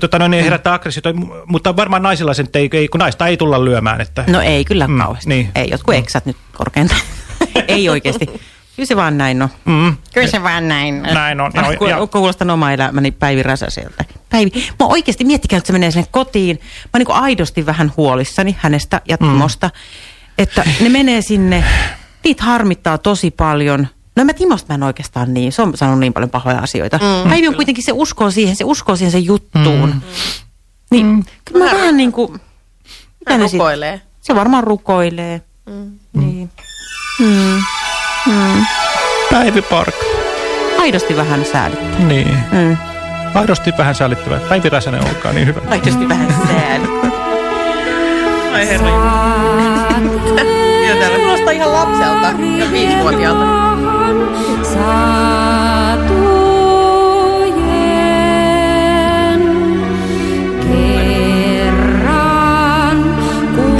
Speaker 6: tota, no, niin herättää aggressiota, mutta varmaan naisilla sen, ei, kun naista ei tulla lyömään. Että...
Speaker 5: No ei kyllä mm, kauheasti.
Speaker 6: niin.
Speaker 5: Ei, jotkut eksät nyt korkeintaan. ei oikeasti. Kyllä se vaan näin on.
Speaker 6: Mm.
Speaker 5: Kyllä se vaan näin.
Speaker 6: Näin on.
Speaker 5: Ah,
Speaker 6: Joo,
Speaker 5: ku,
Speaker 6: ja-
Speaker 5: kuulostan oma elämäni Päivi Räsäseltä. Päivi, mä oikeasti miettikää, että se menee sinne kotiin. Mä oon niin aidosti vähän huolissani hänestä ja Timosta. Että ne menee sinne, niitä harmittaa tosi paljon. No mä Timosta mä en oikeastaan niin, se on sanonut niin paljon pahoja asioita.
Speaker 7: Mm.
Speaker 5: Päivi on kuitenkin, se uskoo siihen, se uskoo siihen se juttuun.
Speaker 6: Mm.
Speaker 5: Niin, kyllä mä vähän niin kuin...
Speaker 7: Hän
Speaker 5: ne sit-
Speaker 7: rukoilee.
Speaker 5: Se varmaan rukoilee.
Speaker 7: Mm.
Speaker 5: Niin. Mm. Mm.
Speaker 6: Päivi Park.
Speaker 5: Aidosti vähän säälittää.
Speaker 6: Niin.
Speaker 5: Mm.
Speaker 6: Aidosti vähän säälittävää. Päivi Räsänen, olkaa niin hyvä.
Speaker 5: Aidosti vähän säälittää.
Speaker 7: Ai herra. Ja täällä kuulostaa ihan lapselta ja viisivuotiaalta.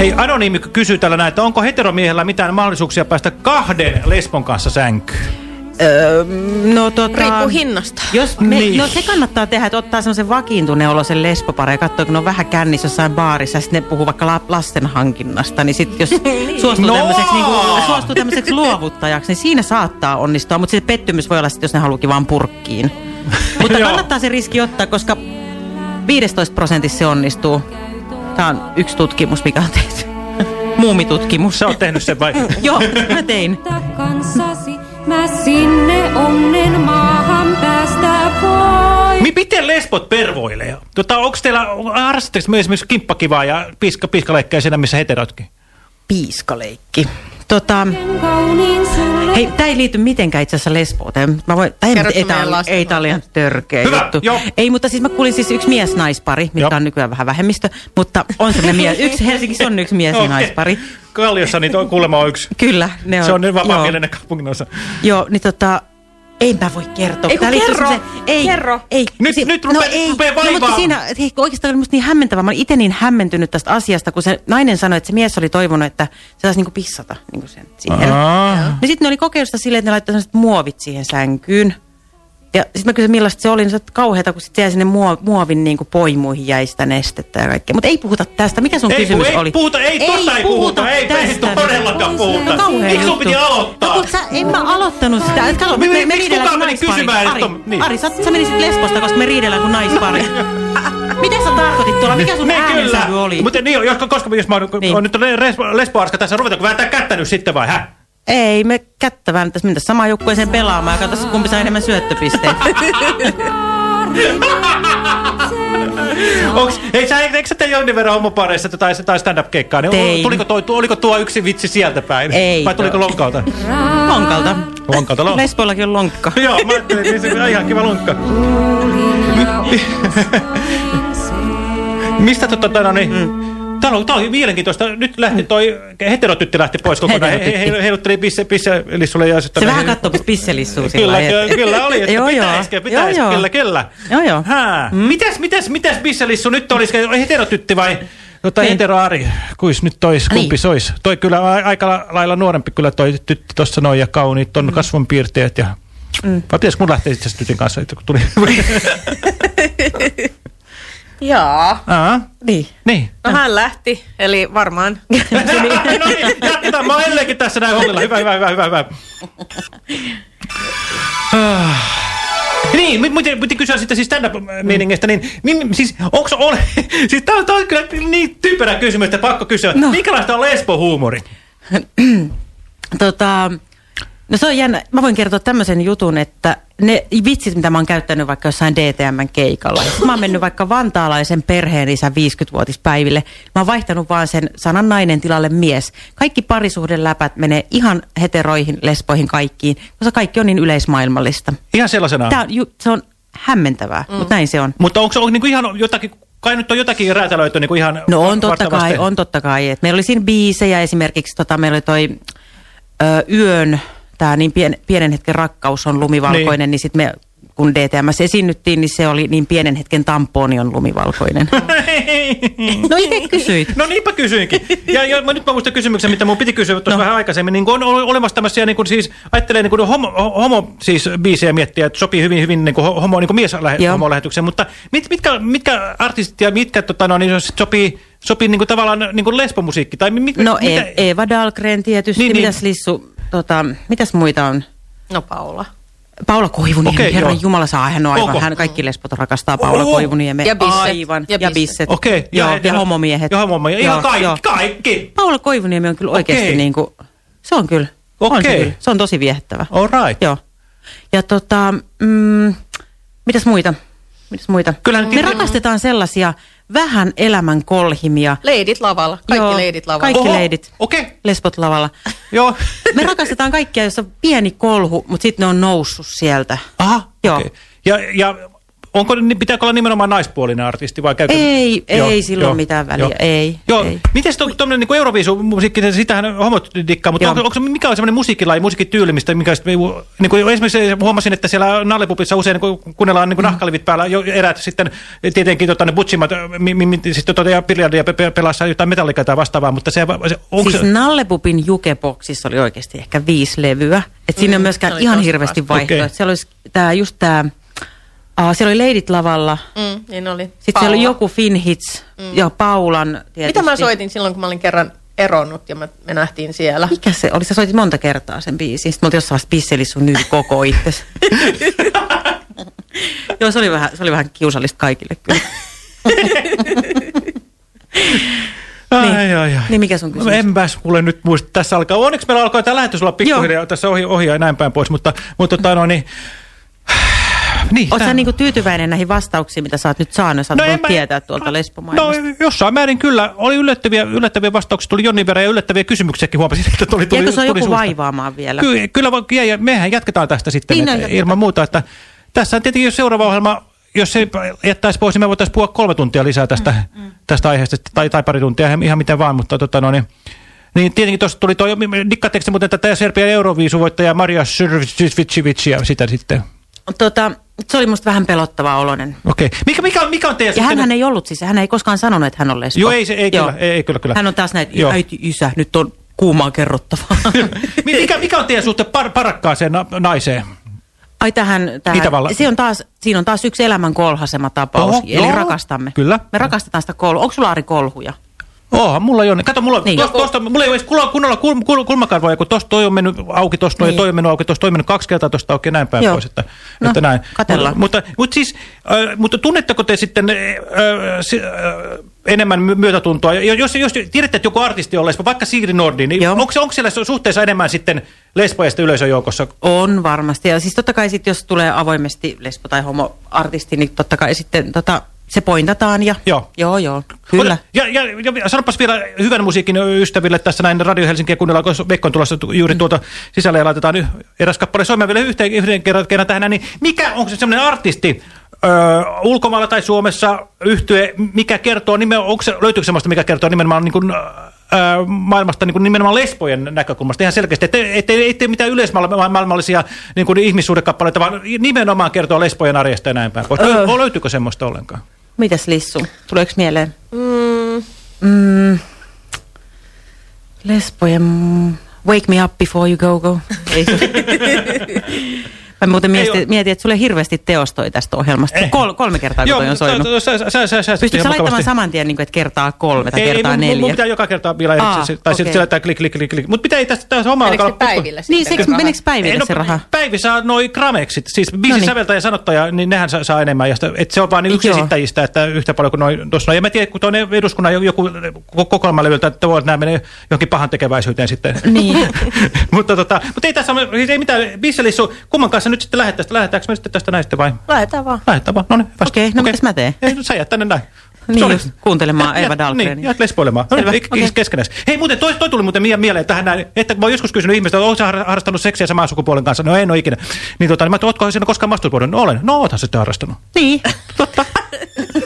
Speaker 6: Hei, Anonyymi kysyy täällä näin, että onko heteromiehellä mitään mahdollisuuksia päästä kahden lesbon kanssa sänkyyn?
Speaker 5: Öö, no tota...
Speaker 7: Riippuu hinnasta.
Speaker 5: Jos me,
Speaker 6: Niin.
Speaker 5: No se kannattaa tehdä, että ottaa semmoisen vakiintuneen olosen lesbopare ja katsoo, kun ne on vähän kännissä jossain baarissa ja sitten ne puhuu vaikka la, lasten hankinnasta, niin sitten jos suostuu
Speaker 6: No!
Speaker 5: tämmöiseksi niinku, suostuu tämmöiseksi luovuttajaksi, niin siinä saattaa onnistua, mutta se pettymys voi olla sitten, jos ne haluukin vaan purkkiin. mutta kannattaa se riski ottaa, koska 15 prosentissa se onnistuu. Tämä on yksi tutkimus, mikä on tehty. Muumitutkimus.
Speaker 6: Sä oot tehnyt sen vai?
Speaker 5: Joo, mä tein.
Speaker 4: kanssasi, mä sinne onnen maahan päästä voin.
Speaker 6: Mi miten lesbot pervoilee? Tota, onko teillä, harrastatteko me esimerkiksi kimppakivaa ja piska, piskaleikkejä siinä, missä heterotkin?
Speaker 5: Piiskaleikki. Tota, hei, tämä ei liity mitenkään itse asiassa lesbouteen. Mä voin, tai ei,
Speaker 7: Kerrotko
Speaker 5: ei, tää ei, tää oli ihan törkeä
Speaker 6: Hyvä,
Speaker 5: juttu.
Speaker 6: joo.
Speaker 5: Ei, mutta siis mä kuulin siis yksi mies-naispari, mitkä
Speaker 6: Joo.
Speaker 5: on nykyään vähän vähemmistö, mutta on semmoinen mies, yksi Helsingissä on yksi mies- ja
Speaker 6: Okei.
Speaker 5: naispari.
Speaker 6: Kalliossa niitä on kuulemma on yksi.
Speaker 5: Kyllä, ne on.
Speaker 6: Se on
Speaker 5: joo.
Speaker 6: vapaa-mielinen kaupunginosa.
Speaker 5: Joo, niin tota, ei mä voi kertoa.
Speaker 7: Ei kerro,
Speaker 5: semmoiseen- ei,
Speaker 7: kerro.
Speaker 5: Ei,
Speaker 6: Nyt- nyt rupee-
Speaker 5: ei.
Speaker 6: rupee
Speaker 5: No, mutta siinä hei, oikeastaan oli musta niin hämmentävää. Mä olin itse niin hämmentynyt tästä asiasta, kun se nainen sanoi, että se mies oli toivonut, että se saisi niinku pissata niinku sen siihen. Ja sitten ne oli kokeillut sitä silleen, että ne laittoi sellaiset muovit siihen sänkyyn. Ja sitten mä kysyin, millaista se oli, niin se oli kauheata, kun sitten jäi sinne muo- muovin niin kuin poimuihin jäi sitä nestettä ja kaikkea. Mutta ei puhuta tästä. Mikä sun
Speaker 6: Ei,
Speaker 5: kysymys
Speaker 6: ei
Speaker 5: oli?
Speaker 6: puhuta, ei, tosta ei puhuta, ei, ei todellakaan puhuta.
Speaker 5: No,
Speaker 6: Miksi sun piti aloittaa?
Speaker 5: No, kun sä, en mä aloittanut sitä. Et Kato,
Speaker 6: Mi-
Speaker 5: me,
Speaker 6: mi-
Speaker 5: me,
Speaker 6: miksi
Speaker 5: riidellään
Speaker 6: kukaan
Speaker 5: kuin
Speaker 6: meni
Speaker 5: naispari.
Speaker 6: kysymään, että
Speaker 5: Ari,
Speaker 6: niin.
Speaker 5: Ari sä, sä menisit lesbosta, koska me riidellään kuin naispari. Mitä sä tarkoitit tuolla? Mikä sun
Speaker 6: Niin,
Speaker 5: äänensävy oli?
Speaker 6: Mutta niin, jos, koska jos mä oon,
Speaker 5: Niin.
Speaker 6: on nyt lesbo- lesboarska tässä, ruvetaanko vääntää kättä nyt sitten vai, hä?
Speaker 5: Ei, me kättä vääntäis. Mentäis samaan joukkueeseen pelaamaan ja katsotaan, kumpi saa enemmän syöttöpisteitä.
Speaker 6: Onks, ei sä, eikö sä tee jonkin verran homopareissa tai, tai stand-up-keikkaa? Niin, tuliko, toi, oliko tuo yksi vitsi sieltä päin?
Speaker 5: Ei.
Speaker 6: Vai tuliko lonkalta?
Speaker 5: Lonkalta.
Speaker 6: Lonkalta, lonkalta.
Speaker 5: Lesboillakin on lonkka.
Speaker 6: Joo, mä ajattelin, että se on ihan kiva lonkka. Mistä tota, tota, no niin, mm. Tämä on, tää on mielenkiintoista. Nyt lähti toi heterotytti lähti pois kokonaan. He, he, he, heilutteli pisse, pisse lissulle ja sitten...
Speaker 5: Se vähän katsoo pisselissuu sillä
Speaker 6: Kyllä, kyllä, kyllä oli, että
Speaker 5: Joo, joo.
Speaker 6: pitäisikö, pitäisikö,
Speaker 5: Joo,
Speaker 6: kyllä, kyllä.
Speaker 5: Joo, joo.
Speaker 6: Hää. Mm. Mitäs, mitäs, mitäs pisselissu nyt olisi? Heterotytti vai tota,
Speaker 5: Niin.
Speaker 6: hetero Ari? Kuis nyt tois, kumpi
Speaker 5: Niin.
Speaker 6: sois? Toi kyllä aika lailla nuorempi kyllä toi tytti tuossa noin ja kauniit on mm. kasvonpiirteet ja... Mm. Vai pitäisikö mun lähteä itse tytin kanssa, että kun tuli...
Speaker 7: Jaa.
Speaker 6: Aa,
Speaker 5: Niin.
Speaker 6: niin.
Speaker 7: No hän lähti, eli varmaan.
Speaker 6: no niin, jatketaan. Mä oon tässä näin hommilla. Hyvä, hyvä, hyvä, hyvä, hyvä. Ah. Niin, mit- miten piti kysyä sitten siis stand-up-meiningeistä, niin, niin siis onko ole, siis tää on, tää on kyllä niin typerä kysymys, että pakko kysyä, no. minkälaista on lesbo-huumori?
Speaker 5: Tota, No se on jännä. Mä voin kertoa tämmöisen jutun, että ne vitsit, mitä mä oon käyttänyt vaikka jossain DTMn keikalla. Sitten mä oon mennyt vaikka vantaalaisen perheen isän 50-vuotispäiville. Mä oon vaihtanut vaan sen sanan nainen tilalle mies. Kaikki parisuhden läpät menee ihan heteroihin, lesboihin, kaikkiin, koska kaikki on niin yleismaailmallista.
Speaker 6: Ihan sellaisena.
Speaker 5: Tää on, ju- se on hämmentävää, mm. mutta näin se on.
Speaker 6: Mutta onko se on niinku ihan jotakin, kai nyt on jotakin räätälöity niinku ihan
Speaker 5: No on totta kai, on totta kai. Et meillä oli siinä biisejä esimerkiksi, tota, meillä oli toi ö, Yön, tämä niin pien, pienen hetken rakkaus on lumivalkoinen, niin, niin sitten me kun DTMS esiinnyttiin, niin se oli niin pienen hetken tamponi on lumivalkoinen. no itse kysyit.
Speaker 6: No niinpä kysyinkin. Ja, ja mä nyt mä muistan kysymyksen, mitä mun piti kysyä tuossa no. vähän aikaisemmin. Niin on ol- olemassa tämmöisiä, niin kuin siis, ajattelee niin kuin homo, homo siis biisejä miettiä, että sopii hyvin, hyvin niin kuin homo, niin kuin mies lähetykseen. Mutta mit, mitkä, mitkä artistit ja mitkä tota, no, niin sopii, sopii niin kuin tavallaan niin kuin lesbomusiikki? Tai mit,
Speaker 5: No
Speaker 6: mitä,
Speaker 5: e- Eeva Dahlgren tietysti,
Speaker 6: Niin,
Speaker 5: niin,
Speaker 6: niin.
Speaker 5: mitäs Lissu, tota, mitäs muita on?
Speaker 7: No Paula.
Speaker 5: Paula Koivuniemi,
Speaker 6: Okei,
Speaker 5: okay, herran
Speaker 6: joo.
Speaker 5: Jumala saa, hän on aivan,
Speaker 6: Onko?
Speaker 5: hän kaikki lesbot rakastaa Paula
Speaker 6: Oho.
Speaker 5: Koivuniemeä.
Speaker 7: Ja bisset.
Speaker 5: Aivan,
Speaker 7: Ja
Speaker 5: ja
Speaker 7: bisset.
Speaker 5: bisset.
Speaker 6: Okei.
Speaker 5: Joo,
Speaker 6: Ja-
Speaker 5: ja,
Speaker 6: ja-
Speaker 5: homomiehet.
Speaker 6: ja homomiehet. Ihan kaikki, kaikki.
Speaker 5: Paula Koivuniemi on kyllä oikeasti
Speaker 6: Okei.
Speaker 5: niin kuin, se on kyllä, on se,
Speaker 6: Okei.
Speaker 5: kyllä. se on tosi viehättävä.
Speaker 6: All right.
Speaker 5: Joo. Ja tota, mm, mitäs muita? Mitäs muita?
Speaker 6: Kyllähän-
Speaker 5: Me rakastetaan sellaisia vähän elämän kolhimia.
Speaker 7: Leidit lavalla. Kaikki
Speaker 5: Joo,
Speaker 7: leidit lavalla.
Speaker 5: Kaikki
Speaker 6: Oho,
Speaker 5: leidit.
Speaker 6: Okei.
Speaker 5: Lesbot lavalla.
Speaker 6: Joo.
Speaker 5: Me rakastetaan kaikkia, jossa on pieni kolhu, mutta sitten ne on noussut sieltä.
Speaker 6: Aha,
Speaker 5: Joo.
Speaker 6: okei. Ja, ja onko, niin pitääkö olla nimenomaan naispuolinen artisti vai käykö?
Speaker 5: Ei,
Speaker 6: Joo,
Speaker 5: ei silloin
Speaker 6: joo,
Speaker 5: mitään väliä,
Speaker 6: joo.
Speaker 5: ei.
Speaker 6: Joo,
Speaker 5: ei.
Speaker 6: miten sitten tuommoinen niin Euroviisumusiikki, sitähän homot dikkaa, mutta
Speaker 5: Joo.
Speaker 6: onko, onko, mikä on semmoinen musiikkilaji, musiikkityyli, mistä mikä, sit- niin kuin esimerkiksi huomasin, että siellä Nallepupissa usein niin kuin, kuunnellaan niin kuin nahkalivit päällä, jo eräät sitten tietenkin tota, ne butsimmat, mi, mi, mi, sitten tota, ja biljardia pe, pe, pelassa jotain metallikaa tai vastaavaa, mutta se, se onko
Speaker 5: Siis
Speaker 6: se,
Speaker 5: Nallepupin jukeboksissa oli oikeasti ehkä viisi levyä. Et siinä ei
Speaker 7: Mm,
Speaker 5: myöskään ihan hirveästi vaihtoehtoja.
Speaker 6: Okei.
Speaker 5: Siellä olisi tää, just tämä, uh, siellä oli Leidit lavalla,
Speaker 7: Mm, niin oli.
Speaker 5: sitten siellä oli
Speaker 7: Paula.
Speaker 5: joku Finhits mm. ja Paulan tietysti.
Speaker 7: Mitä mä soitin silloin, kun mä olin kerran eronnut ja me, me nähtiin siellä?
Speaker 5: Mikä se oli? Sä soitit monta kertaa sen biisin. Sitten me oltiin jossain vaiheessa pisseli sun nyt koko itses. Joo, se oli, vähän, se oli vähän kiusallista kaikille kyllä.
Speaker 6: ai,
Speaker 5: niin.
Speaker 6: ai, ai.
Speaker 5: Niin mikä sun kysymys?
Speaker 6: Enpäs kuule nyt muista. Tässä alkaa, onneksi meillä alkaa tämä lähetys olla pikkuhiljaa tässä ohi, ohi ja näin päin pois, mutta, mutta tota, no niin, niin,
Speaker 5: Oletko sä niinku tyytyväinen näihin vastauksiin, mitä sä oot nyt saanut? Sä
Speaker 6: No
Speaker 5: no,
Speaker 6: mä-
Speaker 5: tietää tuolta
Speaker 6: No
Speaker 5: lesbomaailmasta.
Speaker 6: jossain määrin kyllä. Oli yllättäviä, yllättäviä vastauksia, tuli jonnin verran ja yllättäviä kysymyksiäkin huomasin, että tuli, tuli,
Speaker 5: Jääkö se on
Speaker 6: tuli
Speaker 5: joku
Speaker 6: suusta.
Speaker 5: vaivaamaan vielä?
Speaker 6: Kyllä, kyllä ja, ja mehän jatketaan tästä sitten
Speaker 5: Niin, no,
Speaker 6: että ilman muuta, että tässä on tietenkin seuraava ohjelma, jos se jättäisi pois, niin me voitaisiin puhua kolme tuntia lisää tästä, mm, mm. tästä aiheesta, tai, tai pari tuntia, ihan- miten vaan, mutta tota no niin, niin tietenkin tuossa tuli tuo, dikkaatteko te muuten tätä Serbian Euroviisuvoittaja Maria ja sitä sitten?
Speaker 5: Tota, se oli musta vähän pelottava olonen.
Speaker 6: Okei. Mikä, mikä, mikä on teidän
Speaker 5: Ja
Speaker 6: sitten...
Speaker 5: hän ei ollut siis, hän ei koskaan sanonut, että hän on lesbo.
Speaker 6: Joo, ei, se, ei,
Speaker 5: Joo.
Speaker 6: kyllä, ei, kyllä, kyllä.
Speaker 5: Hän on taas näin,
Speaker 6: Joo.
Speaker 5: äiti, isä, nyt on kuumaa kerrottavaa.
Speaker 6: Mi- mikä, mikä on teidän suhteen par, parakkaaseen na, naiseen?
Speaker 5: Ai tähän, tähän.
Speaker 6: Itävalla-
Speaker 5: Se on taas, siinä on taas yksi elämän kolhasema tapaus,
Speaker 6: Oho,
Speaker 5: eli
Speaker 6: joo.
Speaker 5: rakastamme.
Speaker 6: Kyllä.
Speaker 5: Me rakastetaan sitä kolhua. Onko sulla Ari kolhuja?
Speaker 6: Oha, mulla ei ole. Kato, mulla, niin. Tosta, tosta, mulla ei ole edes kunnolla, kul, kul, kulmakarvoja, kun tosta toi on mennyt auki, tosta niin. Toi on mennyt auki, tosta toi on mennyt kaksi kertaa tosta auki ja näin päin
Speaker 5: Joo.
Speaker 6: pois. Että,
Speaker 5: No,
Speaker 6: että näin. Mutta, mutta, mutta siis, äh, mutta tunnetteko te sitten äh, si, äh, enemmän my- myötätuntoa? Jo- Jos, jos tiedätte, että joku artisti on lesbo, vaikka Siiri Nordin, niin onko, onko siellä suhteessa enemmän sitten lesboja sitten yleisön joukossa?
Speaker 5: On varmasti. Ja siis totta kai sit, jos tulee avoimesti lesbo- tai homoartisti, niin totta kai sitten tota, se pointataan. Ja,
Speaker 6: Joo.
Speaker 5: Joo, joo. Kyllä.
Speaker 6: Ja, ja, ja sanopas vielä hyvän musiikin ystäville tässä näin Radio Helsinkiä kuunnellaan, kun Veikko on tulossa tu- juuri tuolta sisälle ja laitetaan eräs kappale soimaan vielä yhteen, yhden kerran, kerran tähän. näin, Niin mikä onko se semmoinen artisti ö, ulkomailla tai Suomessa yhtye, mikä kertoo, nimen, onko se, löytyykö semmoista, mikä kertoo nimenomaan niin kuin, ö, maailmasta niin kuin nimenomaan lesbojen näkökulmasta ihan selkeästi, ettei, ettei, ettei mitään yleismaailmallisia niin kuin ihmissuhdekappaleita, vaan nimenomaan kertoo lesbojen arjesta ja näin päin.
Speaker 5: Öö.
Speaker 6: Lö- Löytyykö semmoista ollenkaan?
Speaker 5: Mitäs Lissu? Tuleeko mieleen?
Speaker 7: Mm,
Speaker 5: Mm, lesbojen... Wake me up before you go go. Mä muuten
Speaker 4: Ei
Speaker 5: mietin, mietin, että sulle hirveästi teostoi tästä ohjelmasta. Kol, kolme kertaa, kun
Speaker 4: Joo,
Speaker 5: toi on soinut.
Speaker 4: to- to- sä- sä- sä- sä-
Speaker 5: Pystytkö laittamaan saman tien, niin kuin, että kertaa kolme tai
Speaker 4: ei,
Speaker 5: kertaa neljä?
Speaker 4: mun pitää joka kerta vielä erikseen, tai sitten
Speaker 5: okei.
Speaker 4: sillä, klik, klik, klik, klik. Mutta pitää ei tästä,
Speaker 6: Meneekö se
Speaker 4: alkaa-
Speaker 6: päivillä
Speaker 5: Niin,
Speaker 6: se
Speaker 5: meneekö päiville
Speaker 4: Ei, no,
Speaker 5: se raha?
Speaker 4: Päivi saa noi grameksit, siis biisin säveltäjä ja sanottaja, niin nehän saa, saa enemmän. Että se on vain yksi
Speaker 5: Joo.
Speaker 4: esittäjistä, että yhtä paljon kuin noin tuossa. Ja mä tiedän, kun tuonne eduskunnan joku ko- kokoelmalevyltä, että voi, että nämä menee johonkin pahan tekeväisyyteen sitten.
Speaker 5: Niin.
Speaker 4: mutta, tota, mutta ei tässä ole, siis ei mitään, Bisselissu, kumman kanssa nyt sitten lähettäisiin? Lähetäänkö me sitten tästä näistä vai?
Speaker 6: Lähetään vaan.
Speaker 4: Lähetään vaan, no niin, hyvästi.
Speaker 5: Okei, no mitäs mä teen?
Speaker 4: Ei, no sä jäät tänne näin.
Speaker 5: Niin, just kuuntelemaan Eva Dahlgrenia.
Speaker 4: Niin, jäät lesboilemaan. No
Speaker 5: Selvä,
Speaker 4: niin,
Speaker 5: okei.
Speaker 4: keskenäs. Hei muuten, toi, toi tuli muuten mie- mieleen tähän näin, että mä oon joskus kysynyt ihmistä, että ootko harrastanut seksiä samaa sukupuolen kanssa? No en ole ikinä. Niin tota, niin mä, ootko sinä koskaan masturboinut? No olen. No oothan sitten harrastanut.
Speaker 5: Niin.
Speaker 4: Totta.